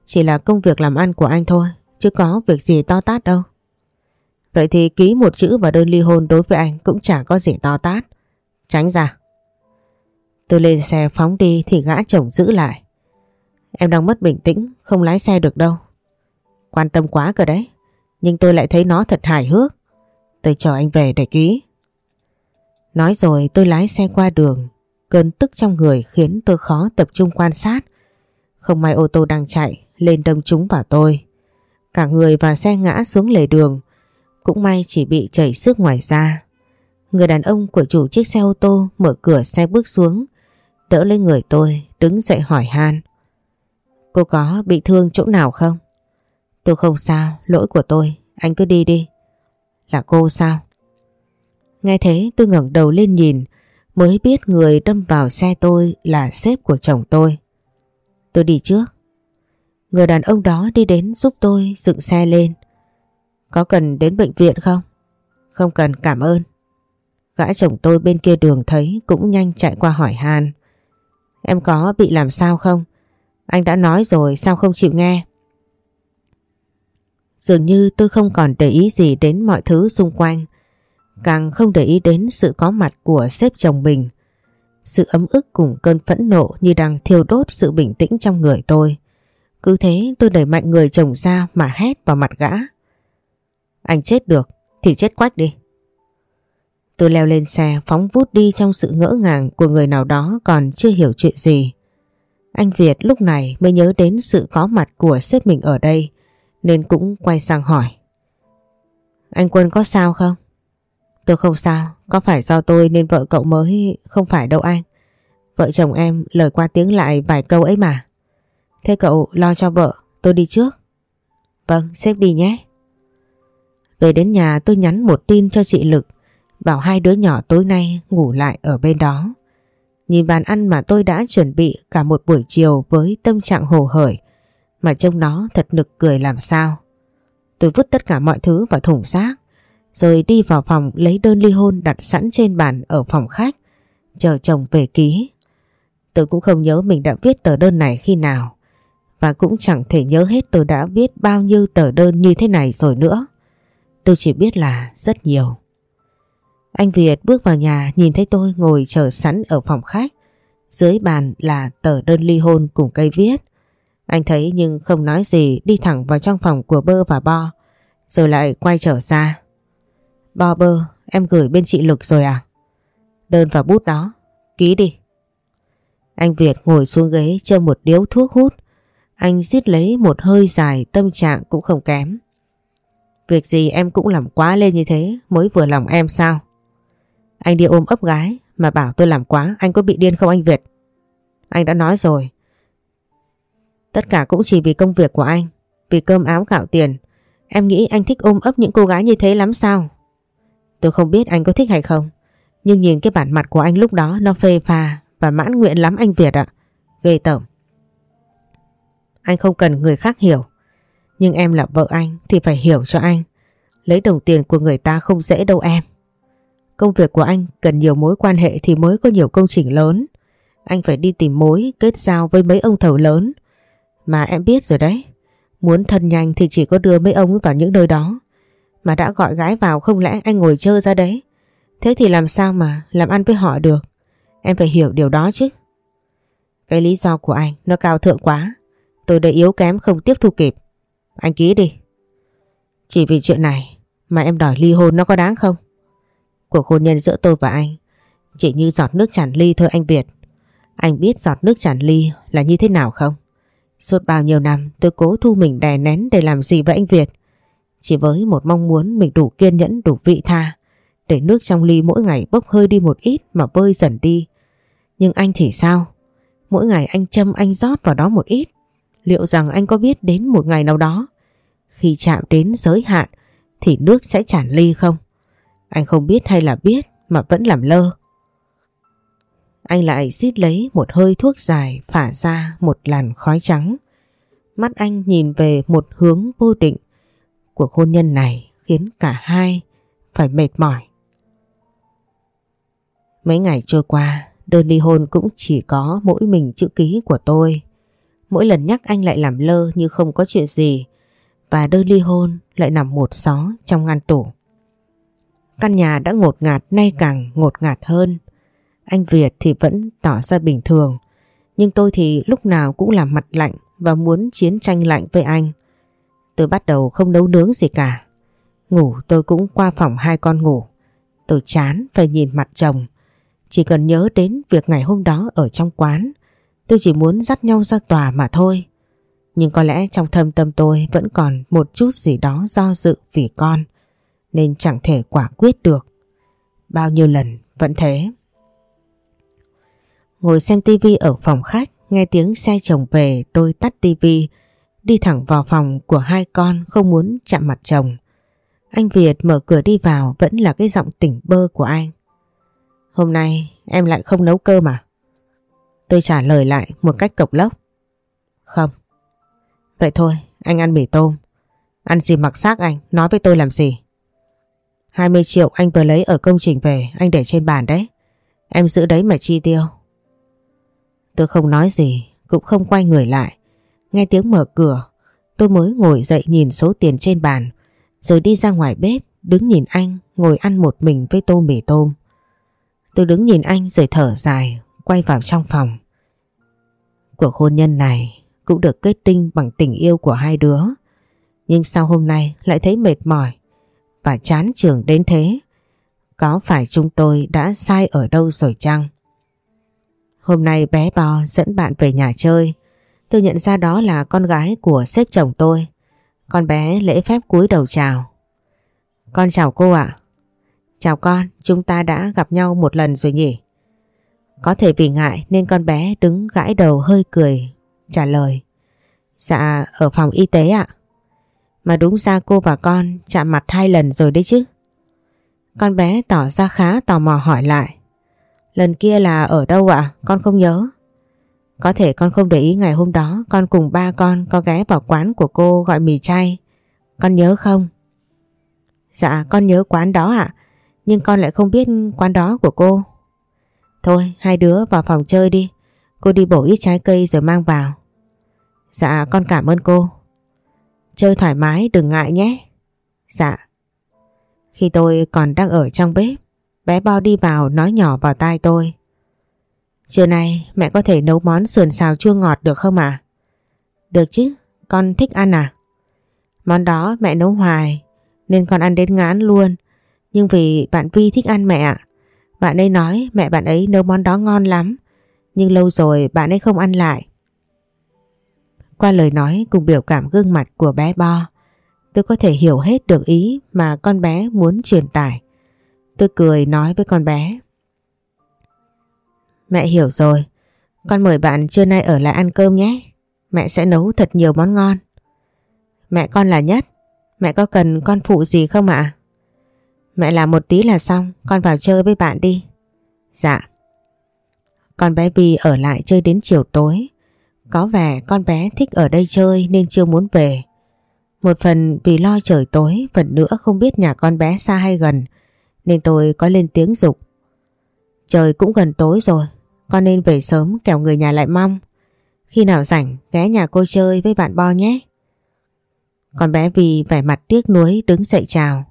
Chỉ là công việc làm ăn của anh thôi, chứ có việc gì to tát đâu. Vậy thì ký một chữ vào đơn ly hôn đối với anh cũng chả có gì to tát. Tránh ra. Tôi lên xe phóng đi thì gã chồng giữ lại. Em đang mất bình tĩnh, không lái xe được đâu. Quan tâm quá cơ đấy. Nhưng tôi lại thấy nó thật hài hước. Tôi chờ anh về để ký. Nói rồi tôi lái xe qua đường Cơn tức trong người khiến tôi khó tập trung quan sát. Không may ô tô đang chạy, lên đâm trúng vào tôi. Cả người và xe ngã xuống lề đường. Cũng may chỉ bị chảy sức ngoài da. Người đàn ông của chủ chiếc xe ô tô mở cửa xe bước xuống. Đỡ lấy người tôi, đứng dậy hỏi han. Cô có bị thương chỗ nào không? Tôi không sao, lỗi của tôi, anh cứ đi đi. Là cô sao? Nghe thế tôi ngẩng đầu lên nhìn, mới biết người đâm vào xe tôi là sếp của chồng tôi. Tôi đi trước. Người đàn ông đó đi đến giúp tôi dựng xe lên. Có cần đến bệnh viện không? Không cần cảm ơn. Gã chồng tôi bên kia đường thấy cũng nhanh chạy qua hỏi han. Em có bị làm sao không? Anh đã nói rồi sao không chịu nghe? Dường như tôi không còn để ý gì đến mọi thứ xung quanh. Càng không để ý đến sự có mặt của sếp chồng mình. Sự ấm ức cùng cơn phẫn nộ như đang thiêu đốt sự bình tĩnh trong người tôi. Cứ thế tôi đẩy mạnh người chồng ra mà hét vào mặt gã. Anh chết được, thì chết quách đi. Tôi leo lên xe, phóng vút đi trong sự ngỡ ngàng của người nào đó còn chưa hiểu chuyện gì. Anh Việt lúc này mới nhớ đến sự có mặt của sếp mình ở đây nên cũng quay sang hỏi. Anh Quân có sao không? Tôi không sao, có phải do tôi nên vợ cậu mới không phải đâu anh. Vợ chồng em lời qua tiếng lại vài câu ấy mà. Thế cậu lo cho vợ, tôi đi trước. Vâng, xếp đi nhé. Về đến nhà tôi nhắn một tin cho chị Lực. Bảo hai đứa nhỏ tối nay ngủ lại ở bên đó. Nhìn bàn ăn mà tôi đã chuẩn bị cả một buổi chiều với tâm trạng hồ hởi mà trông nó thật nực cười làm sao. Tôi vứt tất cả mọi thứ vào thùng rác, rồi đi vào phòng lấy đơn ly hôn đặt sẵn trên bàn ở phòng khách, chờ chồng về ký. Tôi cũng không nhớ mình đã viết tờ đơn này khi nào, và cũng chẳng thể nhớ hết tôi đã viết bao nhiêu tờ đơn như thế này rồi nữa. Tôi chỉ biết là rất nhiều. Anh Việt bước vào nhà nhìn thấy tôi ngồi chờ sẵn ở phòng khách. Dưới bàn là tờ đơn ly hôn cùng cây viết. Anh thấy nhưng không nói gì đi thẳng vào trong phòng của Bơ và Bo. Rồi lại quay trở ra. Bo Bơ, em gửi bên chị Lực rồi à? Đơn và bút đó, ký đi. Anh Việt ngồi xuống ghế cho một điếu thuốc hút. Anh giết lấy một hơi dài tâm trạng cũng không kém. Việc gì em cũng làm quá lên như thế mới vừa lòng em sao? Anh đi ôm ấp gái mà bảo tôi làm quá anh có bị điên không anh Việt? Anh đã nói rồi. Tất cả cũng chỉ vì công việc của anh, vì cơm áo gạo tiền. Em nghĩ anh thích ôm ấp những cô gái như thế lắm sao? Tôi không biết anh có thích hay không, nhưng nhìn cái bản mặt của anh lúc đó nó phê pha và mãn nguyện lắm anh Việt ạ. Ghê tởm. Anh không cần người khác hiểu. Nhưng em là vợ anh thì phải hiểu cho anh. Lấy đồng tiền của người ta không dễ đâu em. Công việc của anh cần nhiều mối quan hệ thì mới có nhiều công trình lớn. Anh phải đi tìm mối kết giao với mấy ông thầu lớn. Mà em biết rồi đấy. Muốn thân nhanh thì chỉ có đưa mấy ông vào những nơi đó. Mà đã gọi gái vào không lẽ anh ngồi chơi ra đấy. Thế thì làm sao mà làm ăn với họ được. Em phải hiểu điều đó chứ. Cái lý do của anh nó cao thượng quá. Tôi đã yếu kém không tiếp thu kịp. Anh ký đi. Chỉ vì chuyện này mà em đòi ly hôn nó có đáng không? Cuộc hôn nhân giữa tôi và anh chỉ như giọt nước tràn ly thôi anh Việt. Anh biết giọt nước tràn ly là như thế nào không? Suốt bao nhiêu năm, tôi cố thu mình đè nén để làm gì với anh Việt? Chỉ với một mong muốn mình đủ kiên nhẫn, đủ vị tha, để nước trong ly mỗi ngày bốc hơi đi một ít mà bơi dần đi. Nhưng anh thì sao? Mỗi ngày anh châm, anh rót vào đó một ít Liệu rằng anh có biết đến một ngày nào đó, khi chạm đến giới hạn, thì nước sẽ tràn ly không? Anh không biết hay là biết mà vẫn làm lơ. Anh lại rít lấy một hơi thuốc dài phả ra một làn khói trắng. Mắt anh nhìn về một hướng vô định. Cuộc hôn nhân này khiến cả hai phải mệt mỏi. Mấy ngày trôi qua, đơn ly hôn cũng chỉ có mỗi mình chữ ký của tôi. Mỗi lần nhắc anh lại làm lơ như không có chuyện gì và đơn ly hôn lại nằm một xó trong ngăn tủ. Căn nhà đã ngột ngạt nay càng ngột ngạt hơn. Anh Việt thì vẫn tỏ ra bình thường nhưng tôi thì lúc nào cũng làm mặt lạnh và muốn chiến tranh lạnh với anh. Tôi bắt đầu không nấu nướng gì cả. Ngủ, tôi cũng qua phòng hai con ngủ. Tôi chán phải nhìn mặt chồng. Chỉ cần nhớ đến việc ngày hôm đó ở trong quán, Tôi chỉ muốn dắt nhau ra tòa mà thôi. Nhưng có lẽ trong thâm tâm tôi vẫn còn một chút gì đó do dự vì con. Nên chẳng thể quả quyết được. Bao nhiêu lần vẫn thế. Ngồi xem tivi ở phòng khách, nghe tiếng xe chồng về tôi tắt tivi, đi thẳng vào phòng của hai con không muốn chạm mặt chồng. Anh Việt mở cửa đi vào vẫn là cái giọng tỉnh bơ của anh. Hôm nay em lại không nấu cơm à? Tôi trả lời lại một cách cộc lốc. Không. Vậy thôi, anh ăn mì tôm. Ăn gì mặc xác anh, nói với tôi làm gì. 20 triệu anh vừa lấy ở công trình về, anh để trên bàn đấy. Em giữ đấy mà chi tiêu. Tôi không nói gì, cũng không quay người lại. Nghe tiếng mở cửa, tôi mới ngồi dậy nhìn số tiền trên bàn, rồi đi ra ngoài bếp, đứng nhìn anh ngồi ăn một mình với tô mì tôm. Tôi đứng nhìn anh rồi thở dài, quay vào trong phòng. Cuộc hôn nhân này cũng được kết tinh bằng tình yêu của hai đứa. Nhưng sau hôm nay lại thấy mệt mỏi và chán trường đến thế? Có phải chúng tôi đã sai ở đâu rồi chăng? Hôm nay bé bò dẫn bạn về nhà chơi. Tôi nhận ra đó là con gái của sếp chồng tôi. Con bé lễ phép cúi đầu chào. Con chào cô ạ. Chào con, chúng ta đã gặp nhau một lần rồi nhỉ? Có thể vì ngại nên con bé đứng gãi đầu hơi cười, trả lời. Dạ, ở phòng y tế ạ. Mà đúng ra cô và con chạm mặt hai lần rồi đấy chứ. Con bé tỏ ra khá tò mò hỏi lại. Lần kia là ở đâu ạ? Con không nhớ. Có thể con không để ý ngày hôm đó con cùng ba con có ghé vào quán của cô gọi mì chay. Con nhớ không? Dạ con nhớ quán đó ạ. Nhưng con lại không biết quán đó của cô. Thôi hai đứa vào phòng chơi đi. Cô đi bổ ít trái cây rồi mang vào. Dạ con cảm ơn cô. Chơi thoải mái đừng ngại nhé. Dạ. Khi tôi còn đang ở trong bếp, bé Bo đi vào nói nhỏ vào tai tôi. Trưa nay mẹ có thể nấu món sườn xào chua ngọt được không ạ? Được chứ, con thích ăn à? Món đó mẹ nấu hoài nên con ăn đến ngán luôn. Nhưng vì bạn Vi thích ăn mẹ ạ. Bạn ấy nói mẹ bạn ấy nấu món đó ngon lắm. Nhưng lâu rồi bạn ấy không ăn lại. Qua lời nói cùng biểu cảm gương mặt của bé Bo, tôi có thể hiểu hết được ý mà con bé muốn truyền tải. Tôi cười nói với con bé. Mẹ hiểu rồi, con mời bạn trưa nay ở lại ăn cơm nhé. Mẹ sẽ nấu thật nhiều món ngon. Mẹ con là nhất, mẹ có cần con phụ gì không ạ? Mẹ làm một tí là xong, con vào chơi với bạn đi. Dạ. Con bé Vi ở lại chơi đến chiều tối. Có vẻ con bé thích ở đây chơi nên chưa muốn về. Một phần vì lo trời tối, phần nữa không biết nhà con bé xa hay gần, nên tôi có lên tiếng dục. Trời cũng gần tối rồi, con nên về sớm kẻo người nhà lại mong. Khi nào rảnh ghé nhà cô chơi với bạn Bo nhé. Con bé vì vẻ mặt tiếc nuối đứng dậy chào.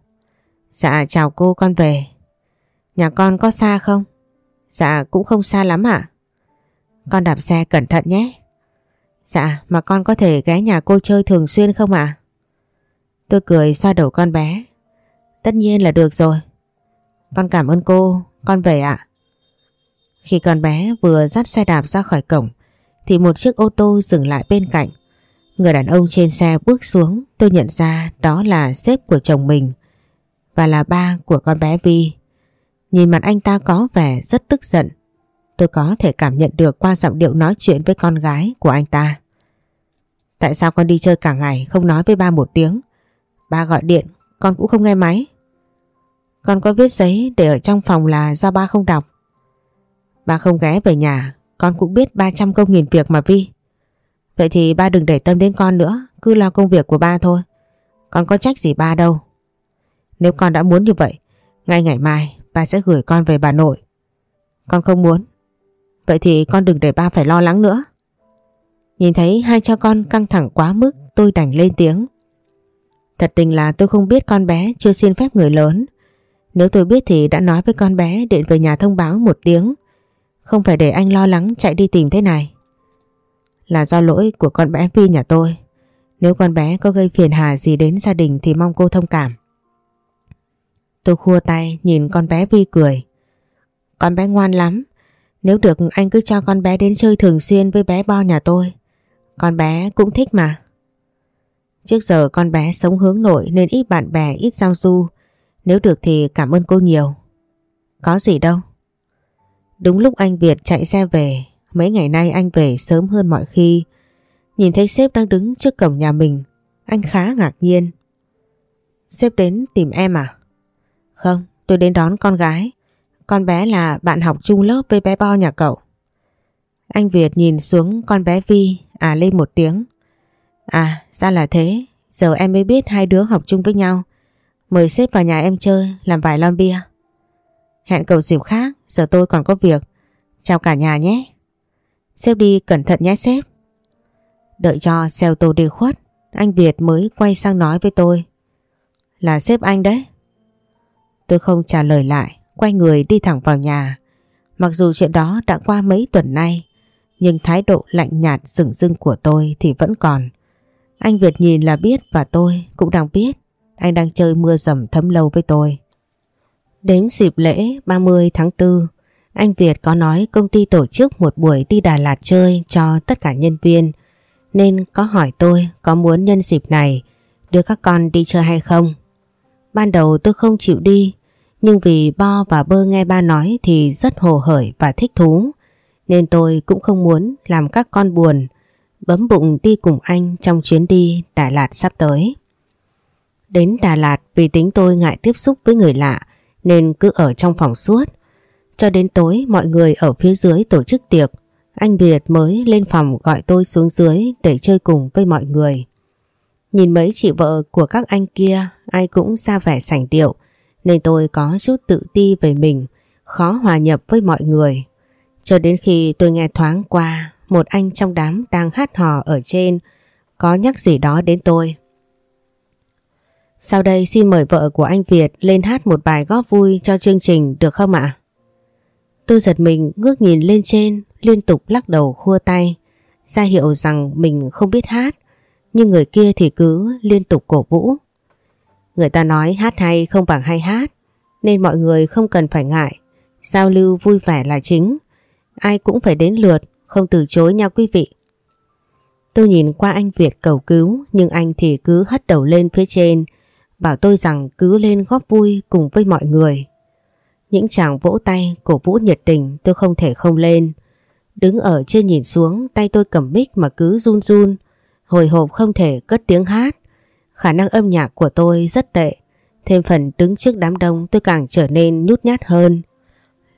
Dạ chào cô con về. Nhà con có xa không? Dạ cũng không xa lắm ạ. Con đạp xe cẩn thận nhé. Dạ mà con có thể ghé nhà cô chơi thường xuyên không ạ? Tôi cười xoa đầu con bé. Tất nhiên là được rồi. Con cảm ơn cô, con về ạ. Khi con bé vừa dắt xe đạp ra khỏi cổng thì một chiếc ô tô dừng lại bên cạnh. Người đàn ông trên xe bước xuống tôi nhận ra đó là sếp của chồng mình và là ba của con bé Vi. Nhìn mặt anh ta có vẻ rất tức giận. Tôi có thể cảm nhận được qua giọng điệu nói chuyện với con gái của anh ta. Tại sao con đi chơi cả ngày không nói với ba một tiếng? Ba gọi điện, con cũng không nghe máy. Con có viết giấy để ở trong phòng là do ba không đọc. Ba không ghé về nhà, con cũng biết 300 công nghìn việc mà Vi. Vậy thì ba đừng để tâm đến con nữa, cứ lo công việc của ba thôi. Con có trách gì ba đâu. Nếu con đã muốn như vậy, ngay ngày mai ba sẽ gửi con về bà nội. Con không muốn. Vậy thì con đừng để ba phải lo lắng nữa. Nhìn thấy hai cha con căng thẳng quá mức tôi đành lên tiếng. Thật tình là tôi không biết con bé chưa xin phép người lớn. Nếu tôi biết thì đã nói với con bé điện về nhà thông báo một tiếng. Không phải để anh lo lắng chạy đi tìm thế này. Là do lỗi của con bé Vi nhà tôi. Nếu con bé có gây phiền hà gì đến gia đình thì mong cô thông cảm. Tôi khua tay nhìn con bé Vi cười. Con bé ngoan lắm. Nếu được anh cứ cho con bé đến chơi thường xuyên với bé Bo nhà tôi. Con bé cũng thích mà. Trước giờ con bé sống hướng nội nên ít bạn bè, ít giao du. Nếu được thì cảm ơn cô nhiều. Có gì đâu. Đúng lúc anh Việt chạy xe về, mấy ngày nay anh về sớm hơn mọi khi. Nhìn thấy sếp đang đứng trước cổng nhà mình, anh khá ngạc nhiên. Sếp đến tìm em à? Không, tôi đến đón con gái. Con bé là bạn học chung lớp với bé Bo nhà cậu. Anh Việt nhìn xuống con bé Vi à lên một tiếng. À ra là thế, giờ em mới biết hai đứa học chung với nhau. Mời sếp vào nhà em chơi, làm vài lon bia. Hẹn cậu dịp khác, giờ tôi còn có việc. Chào cả nhà nhé. Sếp đi cẩn thận nhé sếp. Đợi cho xe ô tô đi khuất, anh Việt mới quay sang nói với tôi. Là sếp anh đấy. Tôi không trả lời lại, quay người đi thẳng vào nhà. Mặc dù chuyện đó đã qua mấy tuần nay, nhưng thái độ lạnh nhạt rừng rưng của tôi thì vẫn còn. Anh Việt nhìn là biết và tôi cũng đang biết anh đang chơi mưa dầm thấm lâu với tôi. Đến dịp lễ 30 tháng 4, anh Việt có nói công ty tổ chức một buổi đi Đà Lạt chơi cho tất cả nhân viên nên có hỏi tôi có muốn nhân dịp này đưa các con đi chơi hay không. Ban đầu tôi không chịu đi nhưng vì Bo và Bơ nghe ba nói thì rất hồ hởi và thích thú nên tôi cũng không muốn làm các con buồn bấm bụng đi cùng anh trong chuyến đi Đà Lạt sắp tới. Đến Đà Lạt vì tính tôi ngại tiếp xúc với người lạ nên cứ ở trong phòng suốt. Cho đến tối mọi người ở phía dưới tổ chức tiệc, anh Việt mới lên phòng gọi tôi xuống dưới để chơi cùng với mọi người. Nhìn mấy chị vợ của các anh kia ai cũng ra vẻ sảnh điệu nên tôi có chút tự ti về mình, khó hòa nhập với mọi người. Cho đến khi tôi nghe thoáng qua một anh trong đám đang hát hò ở trên có nhắc gì đó đến tôi. Sau đây xin mời vợ của anh Việt lên hát một bài góp vui cho chương trình, được không ạ? Tôi giật mình, ngước nhìn lên trên, liên tục lắc đầu khua tay ra hiệu rằng mình không biết hát, nhưng người kia thì cứ liên tục cổ vũ. Người ta nói hát hay không bằng hay hát, nên mọi người không cần phải ngại giao lưu vui vẻ là chính ai cũng phải đến lượt, không từ chối nhau quý vị. Tôi nhìn qua anh Việt cầu cứu, nhưng anh thì cứ hất đầu lên phía trên bảo tôi rằng cứ lên góp vui cùng với mọi người. Những chàng vỗ tay cổ vũ nhiệt tình tôi không thể không lên. Đứng ở trên nhìn xuống, tay tôi cầm mic mà cứ run run, hồi hộp không thể cất tiếng hát. Khả năng âm nhạc của tôi rất tệ. Thêm phần đứng trước đám đông tôi càng trở nên nhút nhát hơn.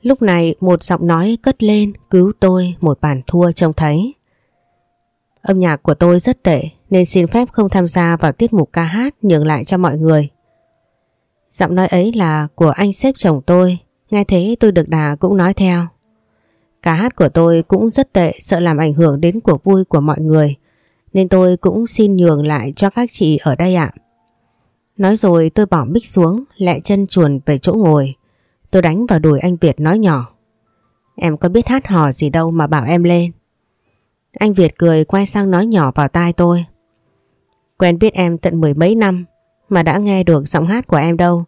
Lúc này một giọng nói cất lên cứu tôi một bàn thua trông thấy. Âm nhạc của tôi rất tệ nên xin phép không tham gia vào tiết mục ca hát nhường lại cho mọi người. Giọng nói ấy là của anh sếp chồng tôi, nghe thế tôi được đà cũng nói theo. Ca hát của tôi cũng rất tệ sợ làm ảnh hưởng đến cuộc vui của mọi người nên tôi cũng xin nhường lại cho các chị ở đây ạ. Nói rồi tôi bỏ mic xuống, lẹ chân chuồn về chỗ ngồi. Tôi đánh vào đùi anh Việt nói nhỏ. Em có biết hát hò gì đâu mà bảo em lên. Anh Việt cười quay sang nói nhỏ vào tai tôi. Quen biết em tận mười mấy năm mà đã nghe được giọng hát của em đâu.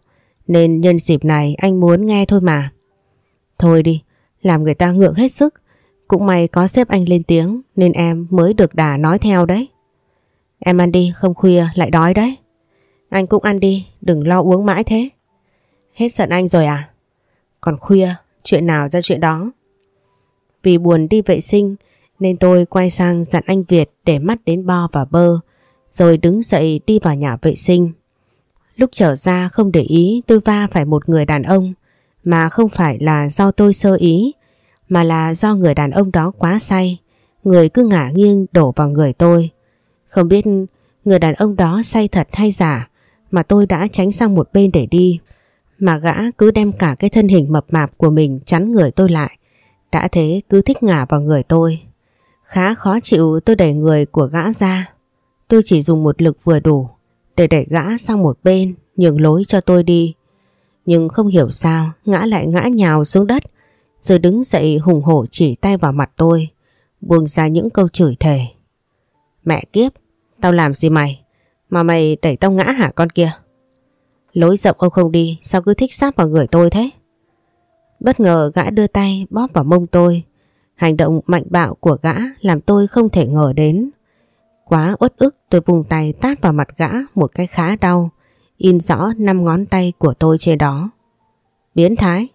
Nên nhân dịp này anh muốn nghe thôi mà. Thôi đi, làm người ta ngượng hết sức. Cũng may có xếp anh lên tiếng nên em mới được đà nói theo đấy. Em ăn đi, không khuya lại đói đấy. Anh cũng ăn đi, đừng lo uống mãi thế. Hết giận anh rồi à? Còn khuya, chuyện nào ra chuyện đó. Vì buồn đi vệ sinh nên tôi quay sang dặn anh Việt để mắt đến bo và bơ rồi đứng dậy đi vào nhà vệ sinh. Lúc trở ra không để ý tôi va phải một người đàn ông, mà không phải là do tôi sơ ý, mà là do người đàn ông đó quá say, người cứ ngả nghiêng đổ vào người tôi. Không biết người đàn ông đó say thật hay giả mà tôi đã tránh sang một bên để đi, mà gã cứ đem cả cái thân hình mập mạp của mình chắn người tôi lại. Đã thế cứ thích ngả vào người tôi. Khá khó chịu tôi đẩy người của gã ra. Tôi chỉ dùng một lực vừa đủ để đẩy gã sang một bên nhường lối cho tôi đi. Nhưng không hiểu sao ngã lại ngã nhào xuống đất rồi đứng dậy hùng hổ chỉ tay vào mặt tôi buông ra những câu chửi thề. Mẹ kiếp, tao làm gì mày? Mà mày đẩy tao ngã hả con kia? Lối rộng ông không đi Sao cứ thích sáp vào người tôi thế Bất ngờ gã đưa tay bóp vào mông tôi Hành động mạnh bạo của gã Làm tôi không thể ngờ đến Quá uất ức tôi vùng tay tát vào mặt gã Một cái khá đau. In rõ năm ngón tay của tôi trên đó. Biến thái.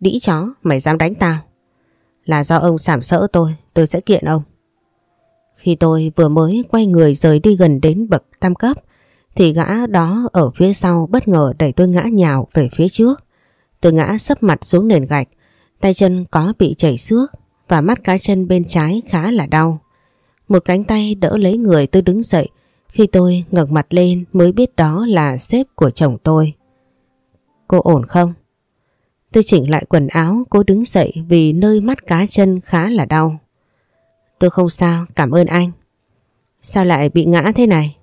Đĩ chó mày dám đánh tao. Là do ông sảm sỡ tôi Tôi sẽ kiện ông. Khi tôi vừa mới quay người rời đi gần đến bậc tam cấp thì gã đó ở phía sau bất ngờ đẩy tôi ngã nhào về phía trước. Tôi ngã sấp mặt xuống nền gạch, tay chân có bị chảy xước và mắt cá chân bên trái khá là đau. Một cánh tay đỡ lấy người tôi đứng dậy, khi tôi ngẩng mặt lên mới biết đó là sếp của chồng tôi. Cô ổn không? Tôi chỉnh lại quần áo, cô đứng dậy vì nơi mắt cá chân khá là đau. Tôi không sao, cảm ơn anh. Sao lại bị ngã thế này?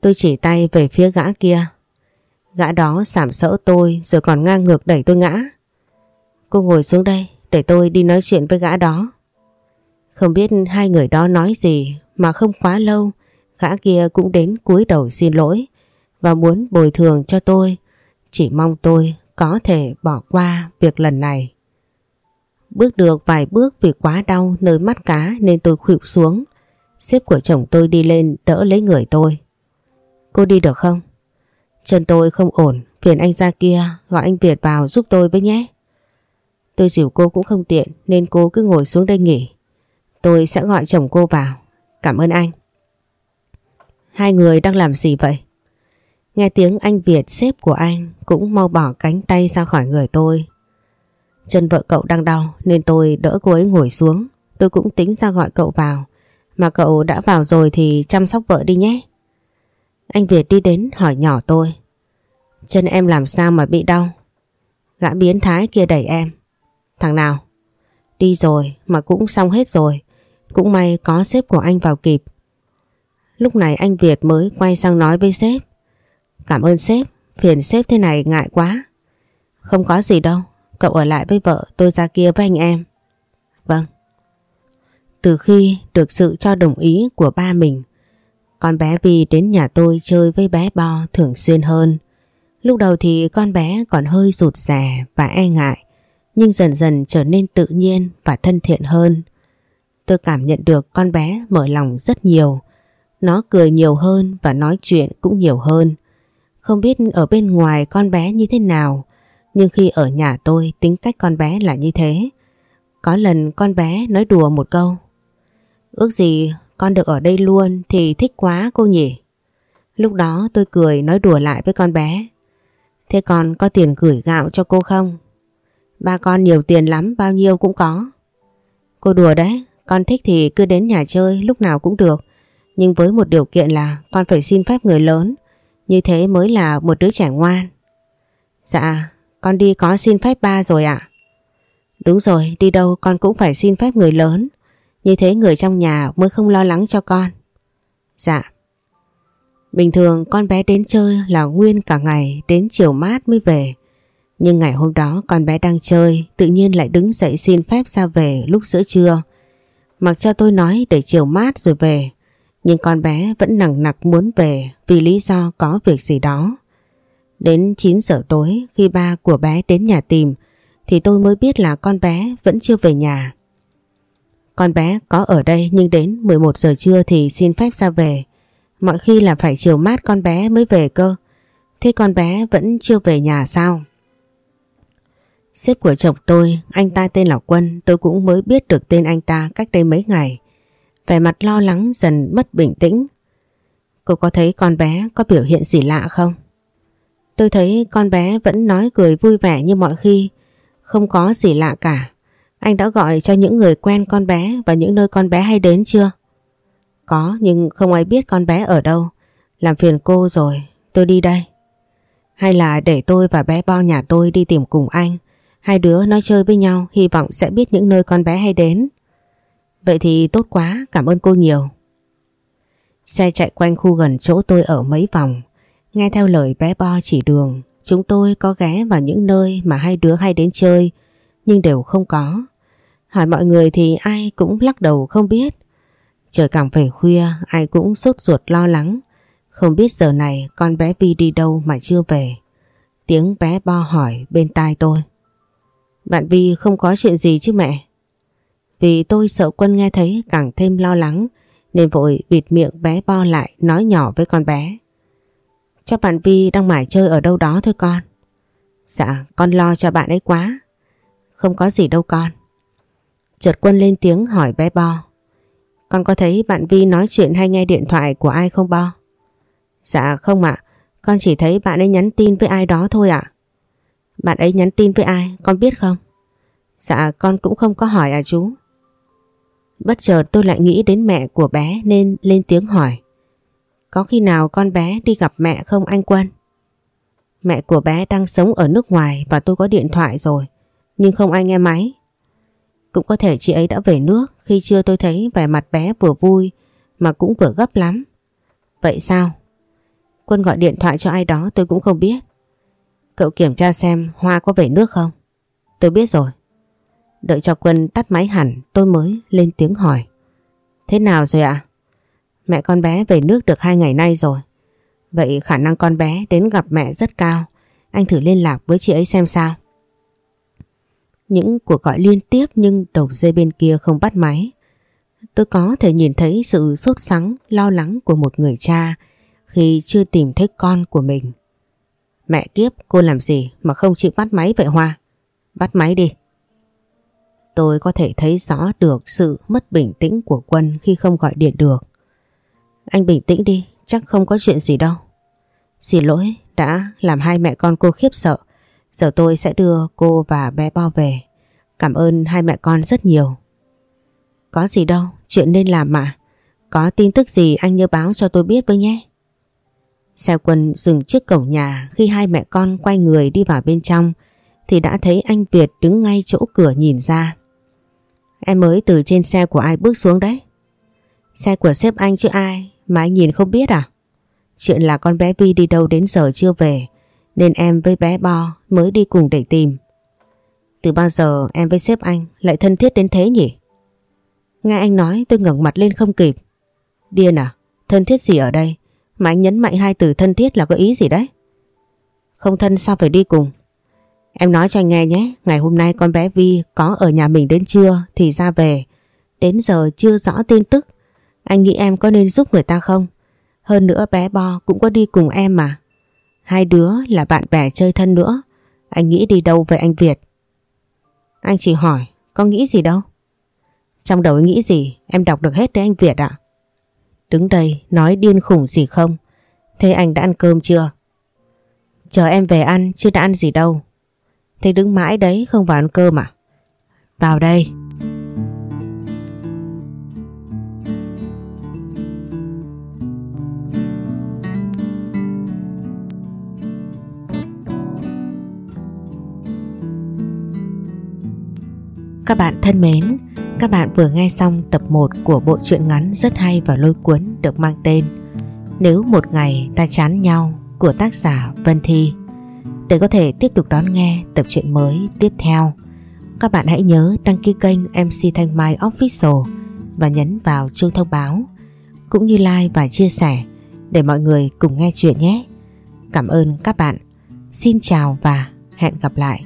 Tôi chỉ tay về phía gã kia. Gã đó sảm sỡ tôi rồi còn ngang ngược đẩy tôi ngã. Cô ngồi xuống đây để tôi đi nói chuyện với gã đó. Không biết hai người đó nói gì mà không quá lâu gã kia cũng đến cúi đầu xin lỗi và muốn bồi thường cho tôi. Chỉ mong tôi có thể bỏ qua việc lần này. Bước được vài bước vì quá đau nơi mắt cá nên tôi khuỵu xuống. Sếp của chồng tôi đi lên đỡ lấy người tôi. Cô đi được không? Chân tôi không ổn, phiền anh ra kia gọi anh Việt vào giúp tôi với nhé. Tôi dìu cô cũng không tiện nên cô cứ ngồi xuống đây nghỉ. Tôi sẽ gọi chồng cô vào. Cảm ơn anh. Hai người đang làm gì vậy? Nghe tiếng anh Việt sếp của anh cũng mau bỏ cánh tay ra khỏi người tôi. Chân vợ cậu đang đau nên tôi đỡ cô ấy ngồi xuống. Tôi cũng tính ra gọi cậu vào. Mà cậu đã vào rồi thì chăm sóc vợ đi nhé. Anh Việt đi đến hỏi nhỏ tôi. Chân em làm sao mà bị đau? Gã biến thái kia đẩy em. Thằng nào? Đi rồi mà cũng xong hết rồi. Cũng may có sếp của anh vào kịp. Lúc này anh Việt mới quay sang nói với sếp. Cảm ơn sếp, phiền sếp thế này ngại quá. Không có gì đâu, cậu ở lại với vợ tôi ra kia với anh em. Vâng. Từ khi được sự cho đồng ý của ba mình, con bé Vi đến nhà tôi chơi với bé Bo thường xuyên hơn. Lúc đầu thì con bé còn hơi rụt rè và e ngại, nhưng dần dần trở nên tự nhiên và thân thiện hơn. Tôi cảm nhận được con bé mở lòng rất nhiều. Nó cười nhiều hơn và nói chuyện cũng nhiều hơn. Không biết ở bên ngoài con bé như thế nào, nhưng khi ở nhà tôi tính cách con bé là như thế. Có lần con bé nói đùa một câu. Ước gì con được ở đây luôn thì thích quá cô nhỉ. Lúc đó tôi cười nói đùa lại với con bé. Thế con có tiền gửi gạo cho cô không? Ba con nhiều tiền lắm bao nhiêu cũng có. Cô đùa đấy, con thích thì cứ đến nhà chơi lúc nào cũng được. Nhưng với một điều kiện là con phải xin phép người lớn. Như thế mới là một đứa trẻ ngoan. Dạ, con đi có xin phép ba rồi ạ. Đúng rồi, đi đâu con cũng phải xin phép người lớn. Như thế người trong nhà mới không lo lắng cho con. Dạ. Bình thường con bé đến chơi là nguyên cả ngày đến chiều mát mới về. Nhưng ngày hôm đó con bé đang chơi tự nhiên lại đứng dậy xin phép ra về lúc giữa trưa. Mặc cho tôi nói để chiều mát rồi về. Nhưng con bé vẫn nặng nặc muốn về vì lý do có việc gì đó. Đến 9 giờ tối, khi ba của bé đến nhà tìm, thì tôi mới biết là con bé vẫn chưa về nhà. Con bé có ở đây nhưng đến 11 giờ trưa thì xin phép ra về. Mọi khi là phải chiều mát con bé mới về cơ. Thế con bé vẫn chưa về nhà sao? Sếp của chồng tôi, anh ta tên là Quân, tôi cũng mới biết được tên anh ta cách đây mấy ngày. Vẻ mặt lo lắng dần mất bình tĩnh. Cô có thấy con bé có biểu hiện gì lạ không? Tôi thấy con bé vẫn nói cười vui vẻ như mọi khi, không có gì lạ cả. Anh đã gọi cho những người quen con bé và những nơi con bé hay đến chưa? Có nhưng không ai biết con bé ở đâu. Làm phiền cô rồi, tôi đi đây. Hay là để tôi và bé Bo nhà tôi đi tìm cùng anh. Hai đứa nói chơi với nhau hy vọng sẽ biết những nơi con bé hay đến. Vậy thì tốt quá, cảm ơn cô nhiều. Xe chạy quanh khu gần chỗ tôi ở mấy vòng. Nghe theo lời bé Bo chỉ đường, chúng tôi có ghé vào những nơi mà hai đứa hay đến chơi, nhưng đều không có. Hỏi mọi người thì ai cũng lắc đầu không biết. Trời càng về khuya, ai cũng sốt ruột lo lắng. Không biết giờ này con bé Vi đi đâu mà chưa về. Tiếng bé Bo hỏi bên tai tôi. Bạn Vi không có chuyện gì chứ mẹ? Vì tôi sợ quân nghe thấy càng thêm lo lắng nên vội bịt miệng bé Bo lại nói nhỏ với con bé. Chắc bạn Vi đang mải chơi ở đâu đó thôi con. Dạ, con lo cho bạn ấy quá. Không có gì đâu con. Chợt quân lên tiếng hỏi bé Bo. Con có thấy bạn Vi nói chuyện hay nghe điện thoại của ai không Bo? Dạ không ạ, con chỉ thấy bạn ấy nhắn tin với ai đó thôi ạ. Bạn ấy nhắn tin với ai, con biết không? Dạ con cũng không có hỏi à chú. Bất chợt tôi lại nghĩ đến mẹ của bé nên lên tiếng hỏi. Có khi nào con bé đi gặp mẹ không anh Quân? Mẹ của bé đang sống ở nước ngoài và tôi có điện thoại rồi, nhưng không ai nghe máy. Cũng có thể chị ấy đã về nước khi chưa tôi thấy vẻ mặt bé vừa vui mà cũng vừa gấp lắm. Vậy sao? Quân gọi điện thoại cho ai đó tôi cũng không biết. Cậu kiểm tra xem Hoa có về nước không? Tôi biết rồi. Đợi cho Quân tắt máy hẳn tôi mới lên tiếng hỏi. Thế nào rồi ạ? Mẹ con bé về nước được hai ngày nay rồi. Vậy khả năng con bé đến gặp mẹ rất cao. Anh thử liên lạc với chị ấy xem sao. Những cuộc gọi liên tiếp nhưng đầu dây bên kia không bắt máy. Tôi có thể nhìn thấy sự sốt sắng, lo lắng của một người cha khi chưa tìm thấy con của mình. Mẹ kiếp cô làm gì mà không chịu bắt máy vậy Hoa? Bắt máy đi. Tôi có thể thấy rõ được sự mất bình tĩnh của Quân khi không gọi điện được. Anh bình tĩnh đi, chắc không có chuyện gì đâu. Xin lỗi đã làm hai mẹ con cô khiếp sợ. Giờ tôi sẽ đưa cô và bé Bo về. Cảm ơn hai mẹ con rất nhiều. Có gì đâu, chuyện nên làm mà. Có tin tức gì anh nhớ báo cho tôi biết với nhé. Xe quân dừng trước cổng nhà khi hai mẹ con quay người đi vào bên trong, thì đã thấy anh Việt đứng ngay chỗ cửa nhìn ra. Em mới từ trên xe của ai bước xuống đấy? Xe của sếp anh chứ ai mà anh nhìn không biết à? Chuyện là con bé Vi đi đâu đến giờ chưa về, nên em với bé Bo mới đi cùng để tìm. Từ bao giờ em với sếp anh lại thân thiết đến thế nhỉ? Nghe anh nói tôi ngẩng mặt lên không kịp. Điên à? Thân thiết gì ở đây? Mà anh nhấn mạnh hai từ thân thiết là có ý gì đấy? Không thân sao phải đi cùng? Em nói cho anh nghe nhé, ngày hôm nay con bé Vi có ở nhà mình đến trưa thì ra về. Đến giờ chưa rõ tin tức. Anh nghĩ em có nên giúp người ta không? Hơn nữa bé Bo cũng có đi cùng em mà. Hai đứa là bạn bè chơi thân nữa. Anh nghĩ đi đâu với anh Việt? Anh chỉ hỏi, có nghĩ gì đâu? Trong đầu anh nghĩ gì, em đọc được hết đấy anh Việt ạ. Đứng đây nói điên khủng gì không? Thế anh đã ăn cơm chưa? Chờ em về ăn chứ đã ăn gì đâu. Thế đứng mãi đấy không vào ăn cơm à? Vào đây. Các bạn thân mến, các bạn vừa nghe xong tập 1 của bộ truyện ngắn rất hay và lôi cuốn được mang tên Nếu một ngày ta chán nhau của tác giả Vân Thi. Để có thể tiếp tục đón nghe tập truyện mới tiếp theo, các bạn hãy nhớ đăng ký kênh MC Thanh Mai Official và nhấn vào chuông thông báo, cũng như like và chia sẻ để mọi người cùng nghe chuyện nhé. Cảm ơn các bạn. Xin chào và hẹn gặp lại.